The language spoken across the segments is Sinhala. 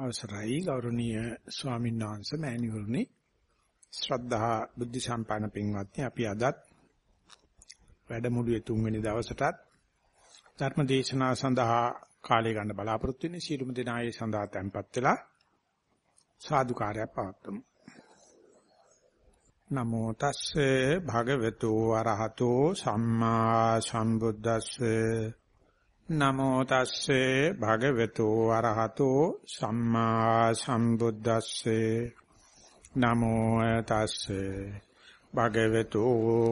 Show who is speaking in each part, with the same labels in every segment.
Speaker 1: අවසරයි ගෞරවනීය ස්වාමීන් වහන්සේ මෑණිවරණි ශ්‍රද්ධා බුද්ධ සම්පන්න පින්වත්නි අපි අදත් වැඩමුළුවේ තුන්වෙනි දවසටත් ධර්ම දේශනාව සඳහා කාලය ගන්න බලාපොරොත්තු වෙන්නේ. සීලුම දෙනායේ සඳහා tempත් වෙලා සාදුකාරය පවත්වමු. නමෝ තස්සේ භගවතු වරහතෝ සම්මා සම්බුද්දස්සේ නමෝ තස්සේ භගවතු වරහතෝ සම්මා සම්බුද්දස්සේ. නමෝ තස්සේ භගවතු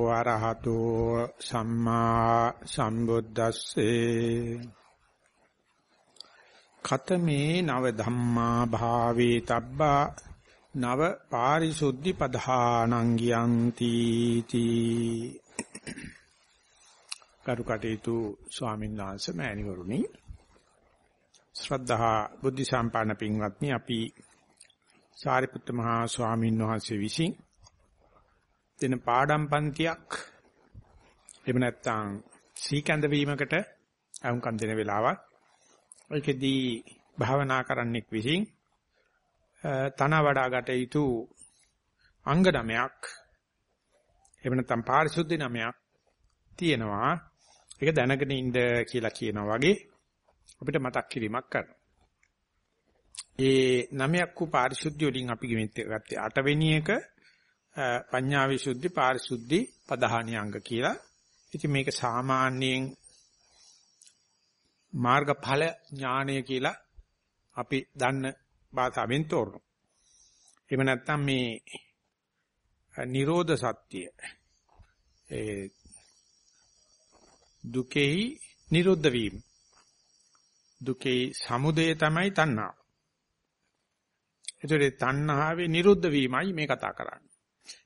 Speaker 1: වරහතෝ සම්මා සම්බුද්දස්සේ. ඛතමේ නව ධම්මා භාවේ තබ්බා නව පාරිසුද්ධි පධානං ගියන්ති තී. කරුකටේතු ස්වාමීන් වහන්සේ මෑණිවරුනි. ශ්‍රද්ධා බුද්ධ සම්පන්න පින්වත්නි අපි සාරිපුත්ත මහා ස්වාමීන් වහන්සේ විසින් දෙන පාඩම් පන්තියක් එහෙම නැත්නම් සීකඳ වීමකට අහුම්කම් දෙන වෙලාවක් ඒකෙදී භාවනා කරන්නෙක් විසින් තන වඩා ගත යුතු අංග නමයක් එහෙම නැත්නම් පාරිශුද්ධ නමයක් තියෙනවා. ඒක දැනගෙන ඉන්න කියලා කියනවා වගේ අපිට මතක් කිරීමක් කරනවා. ඒ නමයක් වූ පාරිශුද්ධිය වලින් අපි ගත්තේ අටවෙනි එක පඤ්ඤා විසුද්ධි පාරිශුද්ධි පදහානි අංග කියලා. ඉතින් මේක සාමාන්‍යයෙන් මාර්ගඵල ඥානය කියලා අපි දන්න භාෂාවෙන් තෝරනවා. එහෙම නැත්නම් මේ නිරෝධ සත්‍ය ඒ දුකෙහි නිරුද්ධ වීම. දුකේ සමුදය තමයි තණ්හාව. ඒතරේ තණ්හාවේ නිරුද්ධ වීමයි මේ කතා කරන්නේ.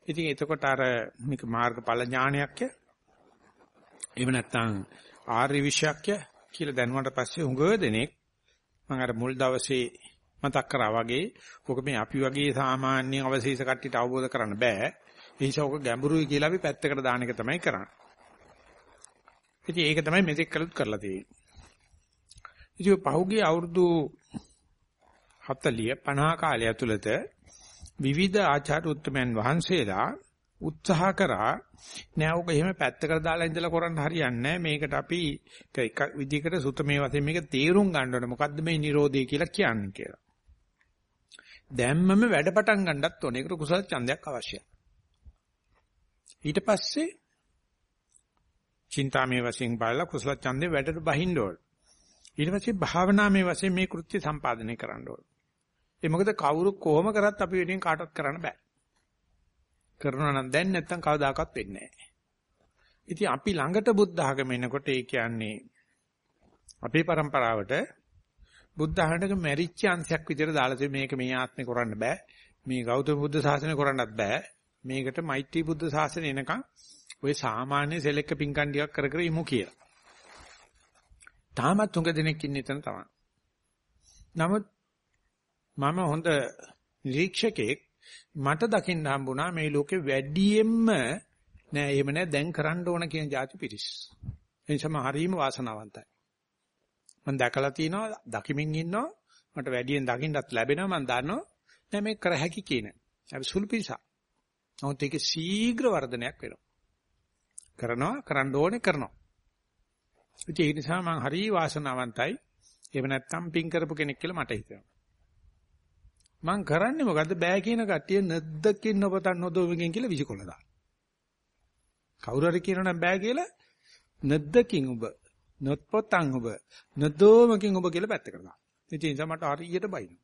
Speaker 1: ඉතින් එතකොට අර මේක මාර්ගඵල ඥානයක් එහෙම නැත්නම් ආර්ය විශ්යක්ය කියලා දැනුණාට පස්සේ උඟ දෙනෙක් මම අර මුල් දවසේ මතක් කරා වගේ ඔක මේ අපි වගේ සාමාන්‍ය අවශේෂ කට්ටියට අවබෝධ කරන්න බෑ. ඒ නිසා ඔක ගැඹුරුයි කියලා අපි පැත්තකට දාන එක තමයි කරන්නේ. ඉතින් ඒක තමයි මෙතෙක් කළොත් කරලා තියෙන්නේ. ඉතින් පහුගිය අවුරුදු 40 50 කාලය ඇතුළත විවිධ ආචාර්ය උත්තමයන් වහන්සේලා උත්සාහ කරා නෑ ඔක එහෙම පැත්තකට දාලා ඉඳලා කරන්න හරියන්නේ මේකට අපි එක විදිහකට සුතමේ වශයෙන් මේක තේරුම් ගන්න ඕනේ මොකද්ද මේ Nirodhe කියලා කියන්නේ කියලා. දැම්මම වැඩ පටන් ගන්නත් ඕනේ. ඒකට කුසල ඡන්දයක් අවශ්‍යයි. ඊට පස්සේ චින්තාමේ වශයෙන් බලලා කුසල ඡන්දේ වැඩට බහින්න ඕන. ඊට පස්සේ භාවනාමේ වශයෙන් මේ කෘත්‍ය සම්පාදනය කරන්න ඕන. ඒ මොකද කවුරු කොහොම කරත් අපි වෙනින් කාටවත් කරන්න බෑ. කරනවා නම් දැන් නැත්තම් කවදාකවත් වෙන්නේ නැහැ. ඉතින් අපි ළඟට බුද්ධ ආගම එනකොට ඒ කියන්නේ අපේ પરම්පරාවට බුද්ධ ආගමක මැරිච්ච අංශයක් විදිහට දාලා තියෙන මේක මේ ආත්මේ කරන්න බෑ. මේ ගෞතම බුද්ධ ශාසනය කරන්නත් බෑ. මේකට මෛත්‍රී බුද්ධ ශාසනය එනකන් ඔය සාමාන්‍ය සෙලෙක්ක පිංකම් ටිකක් කර කර ඉමු කියලා. තාමත් තුඟ දෙනෙක් ඉන්නේ එතන තමයි. නමුත් මම හොඳ නිරීක්ෂකෙක් මට දකින්න හම්බුණා මේ ලෝකේ වැඩියෙන්ම නෑ එහෙම නෑ දැන් කරන්න ඕන කියන જાති පිරිස්. ඒ නිසා මම හරීම වාසනාවන්තයි. මම දැකලා තියෙනවා දකිමින් ඉන්නවා මට වැඩියෙන් දකින්නත් ලැබෙනවා මම දන්නවා නෑ මේ කර හැකි කියන. අපි සුළු පිරිසක්. නමුත් ඒකේ ශීඝ්‍ර වර්ධනයක් වෙනවා. කරනවා කරන්න ඕනේ කරනවා. ඉතින් ඒ නිසා මම හරි වාසනාවන්තයි. එහෙම නැත්නම් පින් කරපු කෙනෙක් කියලා මට හිතෙනවා. මං කරන්නේ මොකද්ද බෑ කියන කට්ටිය නැද්දකින් නොපතන් නොදොවකින් කියලා විසිකොල දාන. කවුරු හරි කියනනම් බෑ කියලා නැද්දකින් ඔබ නොත්පොතන් ඔබ නොදොවකින් ඔබ කියලා පැත්තකට දාන. ඉතින් ඒ නිසා මට හරියට බයිනවා.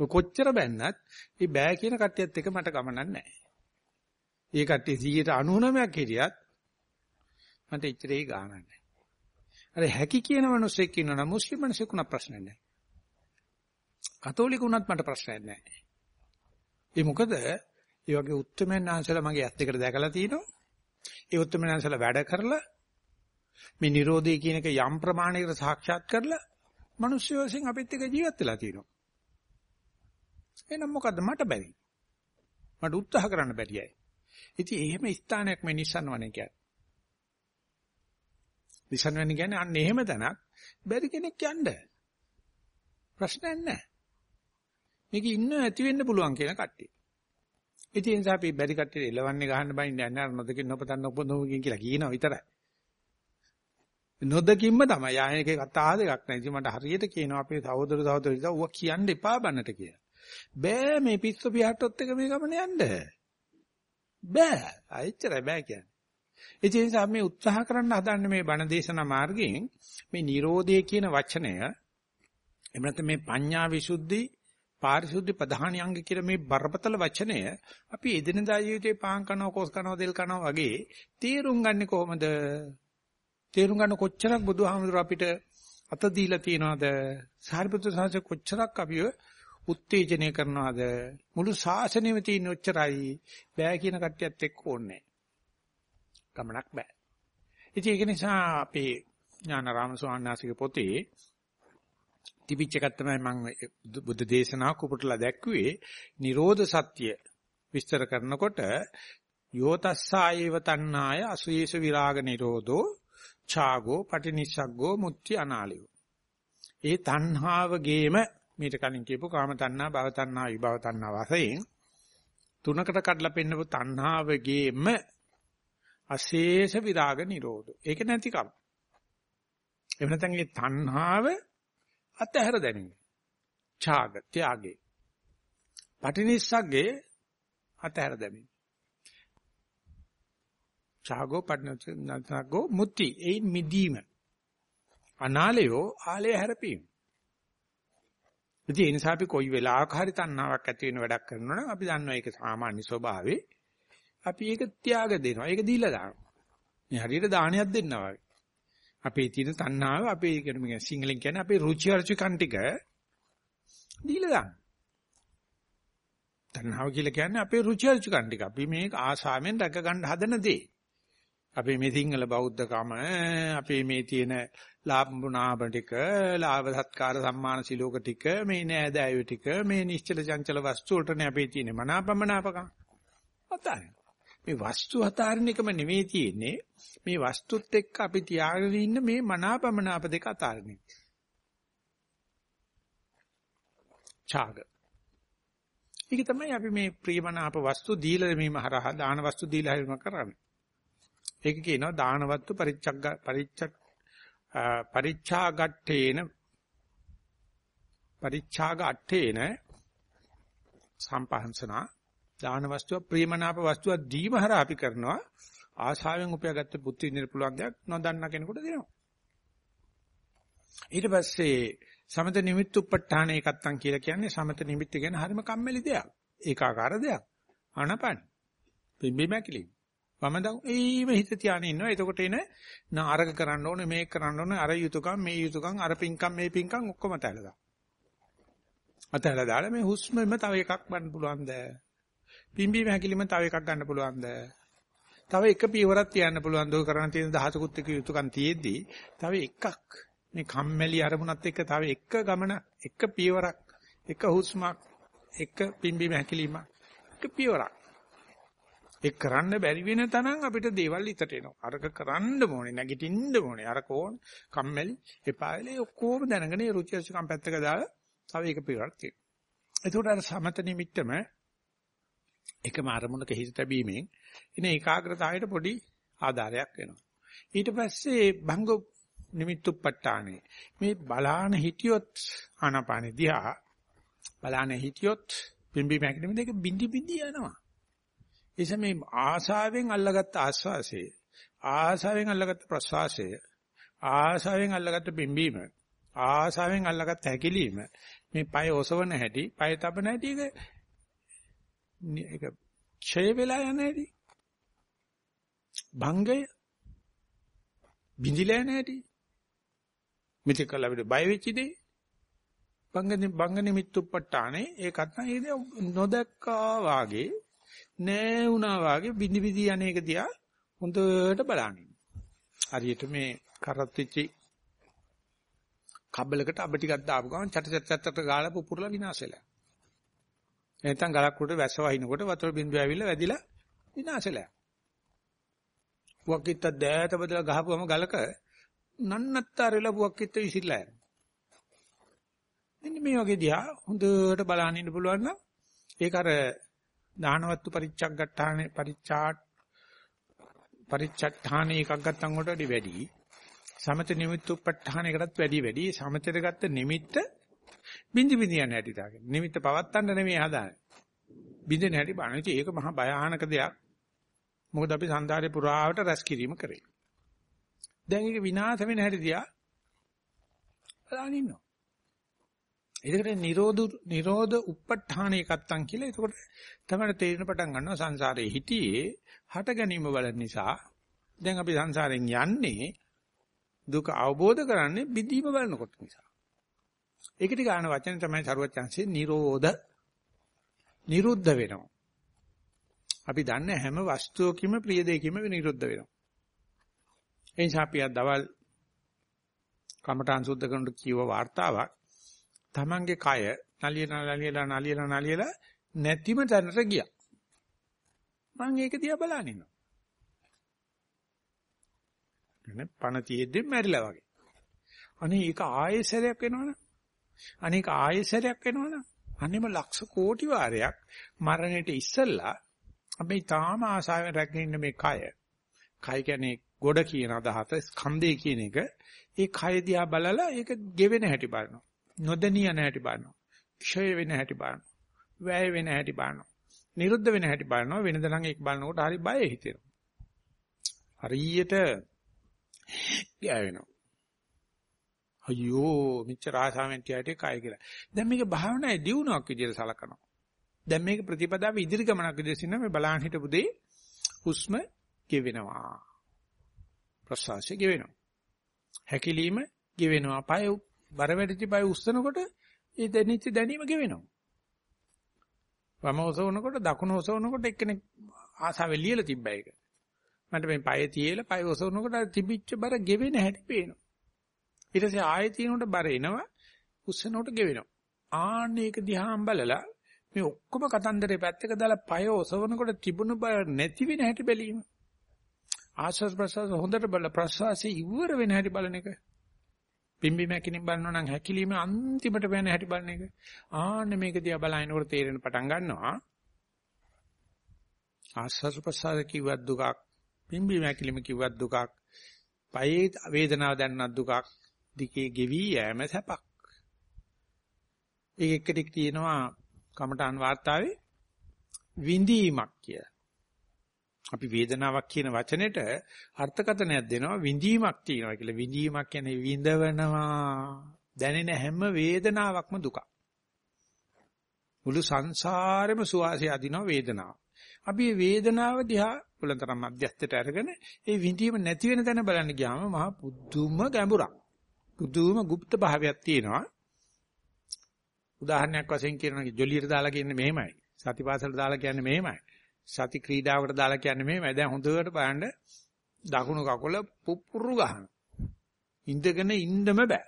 Speaker 1: ඔය කොච්චර බැන්නත් මේ බෑ කියන කට්ටියත් එක්ක මට ගමනක් නැහැ. ඒ කට්ටිය 199ක් හිටියත් මට ඉච්චරේ ගානක් නැහැ. අර හැකි කියන මිනිස්සෙක් ඉන්නවනම් මුස්ලිම් මිනිස්සුකුණ ප්‍රශ්න නැහැ. කතෝලික වුණත් මට ප්‍රශ්නයක් නැහැ. ඒ මොකද ඒ වගේ උත්තරමයන් ආන්සලා මගේ ඇස් දෙකට දැකලා තිනවා. ඒ උත්තරමයන් ආන්සලා වැඩ කරලා මේ Nirodhe කියන එක යම් ප්‍රමාණයකට සාක්ෂාත් කරලා මිනිස්සු වශයෙන් අපිත් එක්ක ජීවත් වෙලා තිනවා. එහෙනම් මොකද්ද මට බැරි? මට උත්සාහ කරන්න බැරියයි. ඉතින් එහෙම ස්ථානයක් මේ නිසන්වනේ කියන්නේ. නිසන්වනේ කියන්නේ අන්න එහෙම තැනක් බැරි කෙනෙක් යන්න. ප්‍රශ්නයක් නැහැ. මේක ඉන්න ඇති වෙන්න පුළුවන් කියන කට්ටිය. ඉතින් ඒ නිසා අපි බැරි කට්ටිය එලවන්නේ ගහන්න බයින්නේ නැහැ අර නොදකින් නොපතන්න ඔපොනෝකින් කියලා කියනවා විතරයි. නොදකින්ම තමයි. ආයෙක කතා දෙකක් නැහැ. ඉතින් මට හරියට කියනවා අපේ සහෝදර සහෝදරියෝ ඌව කියන්න එපා බන්නට කියලා. බෑ මේ පිස්සු පියාට්ටොත් එක මේ ගමන යන්න. බෑ. අයිච්චර බෑ කියන්නේ. ඒ නිසා මේ උත්සාහ කරන්න හදන්නේ මේ බණ දේශනා මාර්ගයෙන් මේ Nirodhe කියන වචනය එහෙම නැත්නම් මේ පඤ්ඤා විසුද්ධි පාරිශුද්ධි ප්‍රධාන අංග කියලා මේ බරපතල වචනය අපි එදිනදා ජීවිතේ පාන් කනවා කොස් කනවා දෙල් කනවා වගේ තේරුම් ගන්නේ කොහොමද තේරුම් ගන්න කොච්චරක් බුදුහාමුදුර අපිට අත දීලා තියනවද සාරිපුත්‍ර සාංශ කොච්චරක් අපිව උත්තේජනය කරනවද? මුළු ශාසනයෙම තියෙන ඔච්චරයි. බෑ කියන කට්ටියත් එක්ක ඕනේ ගමනක් බෑ. ඉතින් ඒක නිසා අපේ ඥානාරාම ස්වාමීන් වහන්සේගේ පොතේ තිබිච්ච එකක් තමයි මම බුද්ධ දේශනාවක් උපුටලා දැක්කුවේ Nirodha Satya විස්තර කරනකොට යෝතස්සායේව තණ්හාය අසුයේස විරාග නිරෝධෝ ඡාගෝ පටිනිස්සග්ගෝ මුත්‍ති අනාලියෝ. ඒ තණ්හාවගේම මීට කලින් කියපු කාම තණ්හා භව තණ්හා විභව තණ්හා වශයෙන් තුනකට කඩලා පෙන්නපු තණ්හාවගේම අශේෂ විරාග නිරෝධෝ ඒක නැතිකම එහෙම නැත්නම් ඒ තණ්හාව අතහැර දැමීම. ඡාග, ත්‍යාගේ. පටිනිස්සග්ගේ අතහැර දැමීම. ඡාගෝ පටිනිස්සග්ගෝ මුත්‍ති ඒ මිදීම. අනාලයෝ ආලය හැරපීම. ඉතින් ඒ නිසා අපි කොයි වෙලාවක හරි තණ්හාවක් ඇති වෙන වැඩක් කරනවා නම් අපි දන්නවා ඒක සාමාන්‍ය ස්වභාවේ. අපි ඒක ත්‍යාග දෙනවා. ඒක දීලා දානවා. මේ හරියට දානයක් දෙන්නවා වගේ. අපේ තියෙන තණ්හාව අපේ කියන්නේ සිංහලෙන් කියන්නේ අපේ රුචි අරුචිකන් ටික දීලා දාන්න. තණ්හාව කියලා කියන්නේ අපේ රුචි අරුචිකන් ටික. අපි මේ ආසාවෙන් රැක ගන්න හදන දේ. අපේ මේ සිංහල බෞද්ධකම අපේ මේ තියෙන ලාභුණාබ ටික, ලාභ සත්කාර සම්මාන සිලෝක ටික, මේ නෑදෑයෝ ටික, මේ නිශ්චල චංචල වස්තු වලටනේ අපේ තියෙන මනාපමනාපකම්. අතාරින්. මේ වස්තු හතරින් එකම නෙවෙයි තියෙන්නේ මේ වස්තුත් එක්ක අපි තියාගෙන ඉන්න මේ මනාපමනාප දෙක අතාරින්න. ඡාග. ඒක තමයි අපි මේ ප්‍රියමනාප වස්තු දීලා දෙමීම හරහා දාන වස්තු දීලා හැම කරන්නේ. ඒක කියනවා දාන වස්තු පරිච්ඡග්ග පරිච්ඡක් පරිච්ඡාගට්ඨේන පරිච්ඡාග අට්ඨේන සම්පහන්සනා දාන වස්තුව ප්‍රියමනාප වස්තුව දීම හරහා අපි කරනවා ආශාවෙන් උපයාගත්ත පුත්‍ර විඳින්න පුළුවන් දෙයක් නොදන්නා කෙනෙකුට දෙනවා. ඊට පස්සේ සමත නිමිත්තුප්පඨාන එකත්තන් කියලා කියන්නේ සමත නිමිත්ත කියන්නේ හරිම කම්මැලි දෙයක්. ඒකාකාර දෙයක්. ආනපන. පිම්බි මැකිලි. වම දව ඒව හිත තියාගෙන ඉන්නවා. එතකොට එන නාරක කරන්න ඕනේ මේක කරන්න ඕනේ අර යුතුයකම් මේ යුතුයකම් අර පිංකම් මේ පිංකම් ඔක්කොම තැලදා. අතහැලා දාලා මේ හුස්මෙම තව එකක් ගන්න පුළුවන්ද? පිම්බීම හැකිලිම තව එකක් ගන්න පුළුවන්ද? තව එක පියවරක් තියන්න පුළුවන් දෝ කරන්න තියෙන දහසකුත් එක යුතුයකම් තියෙද්දි තව එකක් මේ කම්මැලි අරමුණත් එක්ක තව එක ගමන එක පියවරක් එක හුස්මක් එක පිම්බීම හැකිලිම එක පියවරක් ඒක කරන්න බැරි වෙන තරම් අපිට දේවල් ඉතට එනවා අරක කරන්න ඕනේ නැගිටින්න ඕනේ අරක ඕන කම්මැලි එපාලේ ඔක්කොම දැනගෙන රුචි අරුචිකම් පැත්තක දාලා තව එක පියවරක් තියෙනවා ඒකට අර සමත නිමිත්තම එකම අරමුණක හිත තැබීමෙන් එන ඒකාග්‍රතාවයට පොඩි ආධාරයක් වෙනවා. ඊට පස්සේ භංග නිමිත්තුප්පට්ඨානේ මේ බලාන හිටියොත් ආනාපාන දිහා බලාන හිටියොත් පිම්බි මැකිනෙම දෙක බින්දි බින්දි යනවා. ඒ සමේ ආසාවෙන් අල්ලගත්ත ආස්වාසය ආසාවෙන් අල්ලගත්ත ප්‍රසවාසය ආසාවෙන් අල්ලගත්ත පිම්බීම ආසාවෙන් අල්ලගත්ත හැකිලිම මේ පය ඔසවන හැටි පය තබන හැටි ඒක ඡය වෙලා යන හැටි භංගය බිඳිලා නැහැටි මෙතෙක් කල අපිට බය වෙච්ච දේ බංග බංග නිමිත්තුප්පට්ටානේ ඒකත් නම් නොදැක්කා වාගේ නෑ වුණා වාගේ බිඳි බිඳි අනේක දිහා හොඳට බලන්නේ හරියට මේ කරත් වෙච්චි කබලකට අබ ටිකක් දාපු ගමන් චට චට චට ගාලා පුපුරලා විනාශ වෙලා. නැත්නම් ගලක් උඩ වැස්ස වහිනකොට වතුර බින්දුව ඇවිල්ලා වැදිලා විනාශ වෙලා. පුවක්කිට දෑත බදලා ගහපුවම ගලක නන්නත්තර වෙලා පුවක්කිට විසිරලා යනවා. මෙන්න මේ වගේ දිහා හොඳට බලන්න ඉන්න පුළුවන් නම් ඒක අර දානවත්තු පරිච්ඡග්ගට්ඨානේ පරිච්ඡාට් පරිච්ඡට්ඨානේ එකක් ගත්තන් වලට වැඩි සමත නිමිත්ත උපට්ඨානයකටත් වැඩි වැඩි. සමතට ගත්ත නිමිත්ත බින්දි බින්දි යන හැටි තාගෙන නිමිත්ත පවත්තන්න නෙමෙයි හදාන්නේ. බින්දෙන හැටි බලන ඉතින් ඒක මහා භයානක දෙයක්. මොකද අපි සංසාරේ පුරාවට රැස් කිරීම කරේ. දැන් ඒක විනාශ වෙන හැටි දිහා බලන් ඉන්නවා. ඒකට නිරෝධ නිරෝධ උප්පට්ඨාන එකත්තන් කියලා. එතකොට තමයි තේරෙන පටන් ගන්නවා සංසාරයේ හිටියේ හට ගැනීම වල නිසා. දැන් අපි සංසාරෙන් යන්නේ දුක අවබෝධ කරන්නේ බිඳීම බලනකොට නිසා. ඒකට ගන්න වචන තමයි සරුවත් chance නිරෝධ නිරුද්ධ වෙනවා. අපි දන්න හැම වස්තුවකම ප්‍රිය දෙයකම නිරුද්ධ වෙනවා. ඒ නිසා අපි අද දවල් කමඨාන් සුද්ධ කරනට කියව වார்த்தාවක් තමන්ගේ කය නලියලා නලියලා නලියලා නලියලා නැතිම තැනට ගියා. මම ඒක දිහා බලන ඉන්නවා. නේ පණ තියෙද්දි මැරිලා වගේ. අනේ ඒක ආයෙසරයක් වෙනවනේ. අනේක ආයෙසරයක් වෙනවනේ. අනේම ලක්ෂ කෝටි වාරයක් මරණයට ඉස්සෙල්ලා අපි තාම ආසාවෙන් රැගෙන ඉන්න මේ කය. කය කියන්නේ ගොඩ කියන අදහස ස්කන්ධය කියන එක. ඒ කය දිහා බලලා ඒක ගෙවෙන හැටි බලනවා. නොදෙනිය නැහැටි බලනවා. ක්ෂය වෙන හැටි බලනවා. වැය වෙන හැටි බලනවා. නිරුද්ධ වෙන හැටි බලනවා. වෙනද නම් ඒක බලනකොට හරි බය හිතෙනවා. හරියට ගෑවෙනවා. අයියෝ මෙච්චර ආසාවෙන් තියටි කය කියලා. දැන් මේක භාවනායේ දියුණුවක් විදිහට සලකනවා. දැන් මේක ප්‍රතිපදාව ඉදිරි ගමනක් විදිහට සින්න මේ බලන් හිටපු දේ හුස්ම ගෙවෙනවා. ප්‍රසවාසය ගෙවෙනවා. හැකිලිම ගෙවෙනවා. පය බර වැඩිචි පය උස්සනකොට ඒ දැනිච්ච දැනීම ගෙවෙනවා. වම ඔසවනකොට දකුණ ඔසවනකොට එක්කෙනෙක් ආසාවෙ ලියලා තිබ්බ එක. මට මේ පය තියලා පය ඔසවනකොට තිබිච්ච බර ගෙවෙන හැටි පේනවා. ඊට පස්සේ ආයෙ තිනකොට බර එනවා උස්සනකොට ගෙවෙනවා. ආන්න ඒක දිහාම බලලා මේ ඔක්කොම කතන්දරේ පැත්තක දාලා පය ඔසවනකොට තිබුණු බර නැති වෙන හැටි බැලීම. ආශ්වාස ප්‍රශ්වාස හොඳට බල ප්‍රශ්වාසයේ ඉවර වෙන හැටි බලන එක. පිම්බි මැකිනින් බලනවා නම් හැකිලිම අන්තිමට වෙන හැටි බලන එක. ආන්න මේක දිහා බලනකොට තේරෙන පටන් ගන්නවා. ආස්වාද ප්‍රසාර කිව්වත් දුකක්, පිම්බි මැකිලිම කිව්වත් දුකක්, පයේ වේදනාව දැනනත් දුකක්, දිකේ ගෙවි යෑම සැපක්. ඒක එක්ක ටික තියෙනවා කමඨාන් වාර්තාවේ විඳීමක් කියලා. අපි වේදනාවක් කියන වචනෙට අර්ථකථනයක් දෙනවා විඳීමක් තියෙනවා කියලා. විඳීමක් කියන්නේ විඳවනවා. දැනෙන හැම වේදනාවක්ම දුකක්. මුළු සංසාරෙම සුවාසය අදිනවා වේදනාව. අපි මේ වේදනාව දිහා බුලතරම් මධ්‍යස්ථයට අරගෙන ඒ විඳීම නැති වෙන තැන බලන්න ගියාම මහා පුදුම ගැඹුරක්. පුදුම গুপ্ত භාවයක් තියෙනවා. උදාහරණයක් වශයෙන් කියනවා ජොලියට දාලා කියන්නේ මෙහෙමයි. සතිපාසලට දාලා කියන්නේ මෙහෙමයි. සති ක්‍රීඩාවකට දාලා කියන්නේ මෙහෙමයි. දැන් හොඳට බලන්න දකුණු කකුල පුපුරු ගන්න. ඉඳගෙන ඉන්නම බෑ.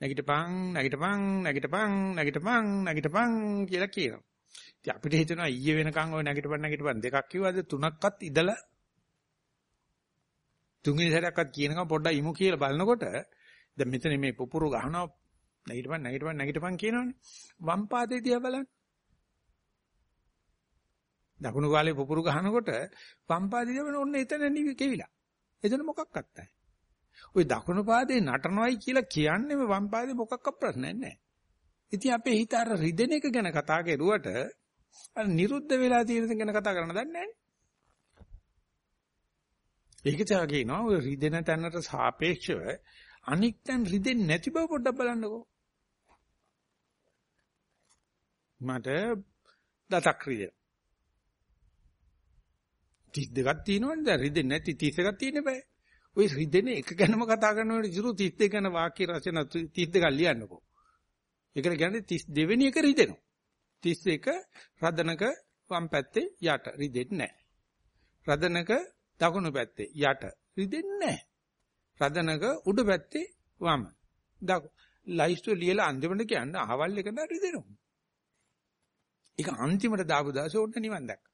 Speaker 1: නැගිටපන් නැගිටපන් නැගිටපන් නැගිටපන් නැගිටපන් කියලා කියනවා. ඉතින් අපිට හිතෙනවා ඊයේ වෙනකන් ඔය නැගිටපන් නැගිටපන් දෙකක් කිව්වද තුනක්වත් ඉදලා තුන්වෙනි සැරයක්වත් කියනකම් පොඩ්ඩක් ඉමු කියලා බලනකොට දැන් මෙතන මේ පුපුරු ගහනවා නැගිටපන් නැගිටපන් නැගිටපන් කියනවනේ වම් පාදේ දිහා බලන්න දකුණු කාලේ පුපුරු ගහනකොට පම්පාදී දෙවන ඔන්න එතන නිවි කෙවිලා. එතන මොකක්වත් නැහැ. ওই දකුණු පාදේ නටනවයි කියලා කියන්නේ මේ වම් පාදේ මොකක්වත් ප්‍රශ්නයක් නැහැ. ඉතින් අපේ හිත අර රිදෙන එක ගැන කතා කරුවට අර නිරුද්ධ වෙලා තියෙන ගැන කතා කරන්න දන්නේ නැහැ. ඒක තියා කියනවා ඔය රිදෙන තැනට සාපේක්ෂව අනික් තැන් රිදෙන්නේ නැති බව පොඩ්ඩක් බලන්නකෝ. මට දතක් රිදෙනවා. 32ක් තියෙනවනේ දැන් රිදෙන්නේ නැති 31ක් තියෙන්න බෑ. ওই රිදෙන එක ගැනම කතා කරනකොට ඉතුරු 32 ගැන වාක්‍ය රචන 32ක් ලියන්නකෝ. ඒකට කියන්නේ 32 වෙනි එක රිදෙනවා. 31 රදනක වම් පැත්තේ යට රිදෙන්නේ නැහැ. රදනක දකුණු පැත්තේ යට රිදෙන්නේ නැහැ. රදනක උඩ පැත්තේ වම්. දකුණු ලයිස්ට් ලියලා අන්තිමට කියන්න අහවල් එක නෑ රිදෙනවා. ඒක අන්තිමට දාපු දාසේ ඕන්න නිවන් දැක්ක.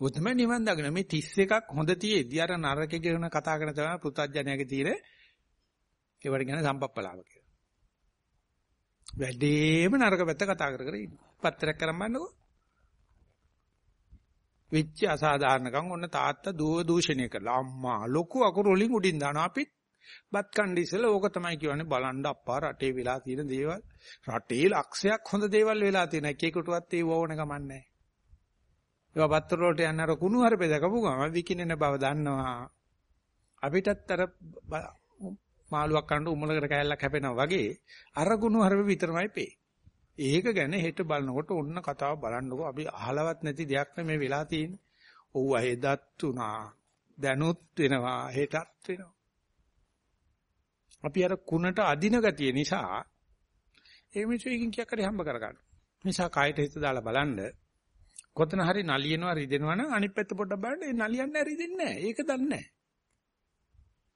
Speaker 1: ඔය තමයි නිවන් දකින මේ 31ක් හොඳ තියේදී අර නරකේ කියන කතා කරන තමයි පුත්‍ජජනයාගේ තියෙන ඒවට කියන්නේ සම්පප්පලාව කියලා. වැඩේම නරක පැත්ත කතා කර කර ඉන්නවා. පත්‍රයක් කරන් බලන්නකෝ. වෙච්ච අසාධාරණකම් ඔන්න තාත්තා දුව දූෂණය කරලා අම්මා ලොකු අකුරු වලින් උඩින් දානවා අපිත් බත් කණ්ඩ ඉස්සෙල්ලා ඕක තමයි කියවනේ බලන්න අප්පා රටේ වෙලා තියෙන දේවල් රටේ ලක්ෂයක් හොඳ දේවල් වෙලා තියෙන එකෙකුටවත් ඒ වෝන ගමන්නේ ඒවා පත්‍ර වලට යන අර කුණු හරපේ දකපු ගම විකිනෙන බව දන්නවා අපිටත් අර මාළුවක් කන්න උමලකට කෑල්ලක් හැපෙනවා වගේ අර කුණු හරපේ විතරමයි පේ ඒක ගැන හෙට බලනකොට ඔන්න කතාව බලන්නකෝ අපි අහලවත් නැති දෙයක් නෙමෙයි වෙලා තියෙන්නේ. ඔව් හෙදත් උනා. දැනුත් වෙනවා හෙටත් වෙනවා. අපි අර කුණට අදින ගතිය නිසා ඒ මිනිස්සු එකකින් කියක් හරි හම්බ කරගන්න. නිසා කායට හිත දාලා බලන්න කොතන හරි නලියනවා රිදෙනවා නම් අනිත් පැත්ත පොඩ්ඩක් බලන්න ඒ නලියන්නේ රිදෙන්නේ නැහැ. ඒක දන්නේ නැහැ.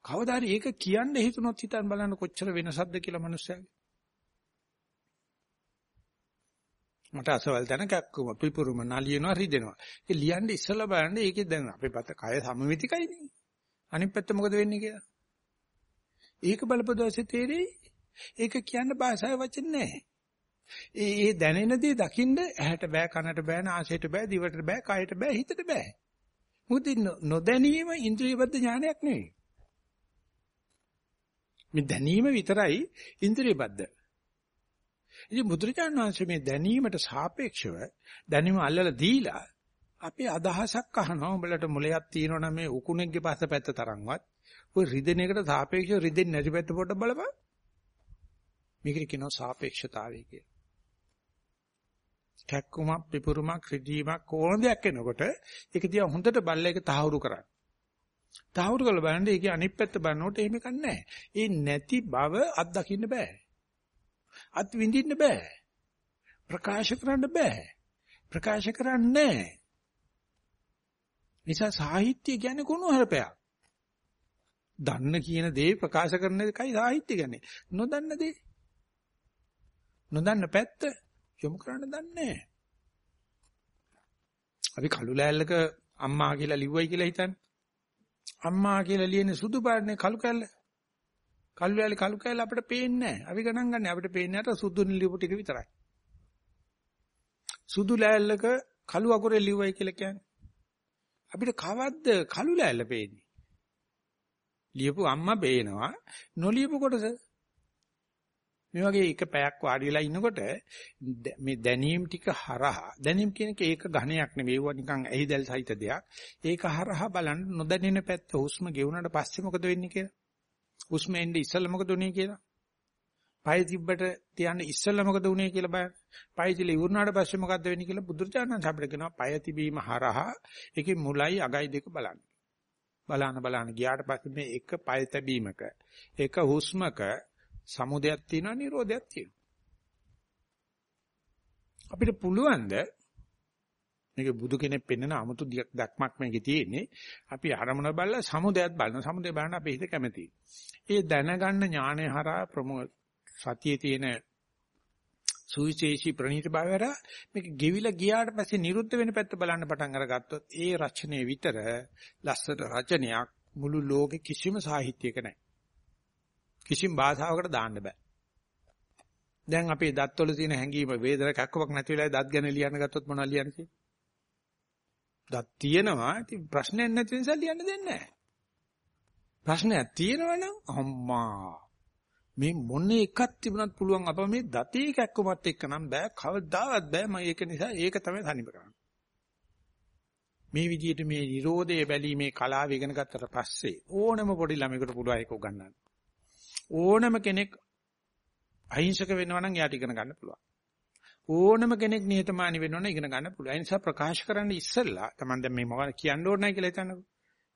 Speaker 1: කවදා හරි ඒක කියන්න හිතුනොත් හිතන් බලන්න කොච්චර වෙනසක්ද කියලා මිනිස්සයාගේ. මට අසවල් තැන කැක්කුම පිපුරුම නලියනවා රිදෙනවා. ඒක ලියන්නේ ඉස්සලා බලන්න ඒකේ දැන් අපේ පැත්ත කය සමමිතිකයිනේ. අනිත් පැත්ත මොකද වෙන්නේ කියලා. ඒක බලපදවසේ තේරෙයි. ඒක කියන්න භාෂාවේ වචන නැහැ. ඒ ඒ දැනෙන දේ දකින්න ඇහැට බෑ කනට බෑ නාසයට බෑ දිවට බෑ කයට බෑ හිතට බෑ. මොකද නොදැනීම ඉන්ද්‍රියබද්ධ ඥානයක් නෙවෙයි. මේ දැනීම විතරයි ඉන්ද්‍රියබද්ධ. ඉතින් බුදුරජාණන් වහන්සේ මේ දැනීමට සාපේක්ෂව දැනීම අල්ලලා දීලා අපේ අදහසක් අහනවා උඹලට මොලයක් තියෙනවනම් මේ උකුණෙක්ගේ පස්ස පැත්ත තරම්වත් ඔය රිදෙන එකට සාපේක්ෂව රිදෙන්නේ නැති පැත්ත පොඩ්ඩක් බලපන්. මේකට කියනවා සාපේක්ෂතාවය කියලා. කැක්කුමක් පිපුරුමක් රිදීමක් ඕන දෙයක් එනකොට ඒක දිහා හොඳට බලලා ඒක තහවුරු කරන්න. තහවුරු කරලා බලන්න ඒකේ අනිත් පැත්ත බලනකොට එහෙම කන්නේ ඒ නැති බව අත්දකින්න බෑ. අත් විඳින්න බෑ. ප්‍රකාශ කරන්න බෑ. ප්‍රකාශ කරන්නේ නිසා සාහිත්‍ය කියන්නේ කුණුහරුපයක්. දන්න කියන දේ ප්‍රකාශ කරන එකයි සාහිත්‍ය කියන්නේ. නොදන්න දේ. නොදන්න පැත්ත යොමු කරන්න දන්නේ අපි කළු ලෑල්ලක අම්මා කියලා ලිව්වයි කියලා හිතන්නේ. අම්මා කියලා ලියන්නේ සුදු පාටනේ කළු කැල්ල. කළු ලෑල්ල කළු කැල්ල අපිට පේන්නේ නැහැ. අපි ගණන් ගන්න අපිට පේන්නේ අර සුදු ලියපු ටික විතරයි. සුදු ලෑල්ලක කළු අකුරේ ලිව්වයි කියලා කියන්නේ. අපිට කවද්ද කළු ලෑල්ල පේන්නේ? ලියපු අම්මා බේනවා නොලියපු කොටස මේ වගේ එක පැයක් වාඩි වෙලා ඉන්නකොට මේ දැනීම් ටික හරහා දැනීම් කියන එක ඒක ඝණයක් නෙවෙයි ඒවා නිකන් ඇහිදල් සහිත දෙයක්. ඒක හරහා බලන්න නොදැනෙන පැත්ත හුස්ම ගෙවුනට පස්සේ මොකද වෙන්නේ කියලා? හුස්ම එන්නේ ඉස්සෙල්ලා මොකද උනේ කියලා? පය තිබ්බට තියන්න ඉස්සෙල්ලා මොකද උනේ කියලා බලන්න. පය තියලා ඉවරනාට පස්සේ මොකද්ද වෙන්නේ කියලා බුදුරජාණන් අපිට කියනවා පය තිබීම හරහා ඒකේ මුලයි අගයි දෙක බලන්න. බලාන බලාන ගියාට පස්සේ මේ එක පය තැබීමක එක හුස්මක සමුදයක් තියෙනවා නිරෝධයක් තියෙනවා. අපිට පුළුවන්ද මේක බුදු කෙනෙක් පෙන්වන 아무තු දක්මක් මේකේ තියෙන්නේ. අපි අරමුණ බලලා සමුදයක් බලන සමුදය බලන අපේ හිත කැමතියි. ඒ දැනගන්න ඥානය හරහා ප්‍රමෝ සතියේ තියෙන සුවිශේෂී ප්‍රණීත භාවයර මේක ගෙවිලා ගියාට පස්සේ නිරුද්ධ වෙන පැත්ත බලන්න පටන් අරගත්තොත් ඒ රචනයේ විතර ලස්සන රචනයක් මුළු ලෝකෙ කිසිම සාහිත්‍යයක නැහැ. කිසිම භාෂාවකට දාන්න බෑ. දැන් අපේ දත්වල තියෙන හැංගීම වේදන කක්කවක් නැති වෙලාවේ දත් ගැන ලියන්න ගත්තොත් මොනවද ලියන්නේ? දත් තියෙනවා. ඉතින් ප්‍රශ්නයක් නැති නිසා ලියන්න දෙන්නේ නැහැ. ප්‍රශ්නයක් තියෙනවනම් අම්මා මේ මොන එකක් තිබුණත් පුළුවන් අප මේ දතේ කැක්කමත් එක්ක නම් බෑ කවදාවත් බෑ මම ඒක නිසා ඒක තමයි තනිප කරන්නේ මේ විදිහට මේ Nirodhe බැලීමේ කලාව ඉගෙන ගත්තට පස්සේ ඕනම පොඩි ළමයෙකුට පුළුවන් ඒක උගන්නන්න ඕනම කෙනෙක් අහිංසක වෙනවා නම් එයාට ඉගෙන ගන්න පුළුවන්. ඕනම කෙනෙක් නිහතමානී වෙනවා නම් ඉගෙන ගන්න පුළුවන්. ඒ නිසා ප්‍රකාශ කරන්න ඉස්සෙල්ලා Taman දැන් මේ මොකක්ද කියන්න ඕන නැහැ කියලා හිතන්නකෝ.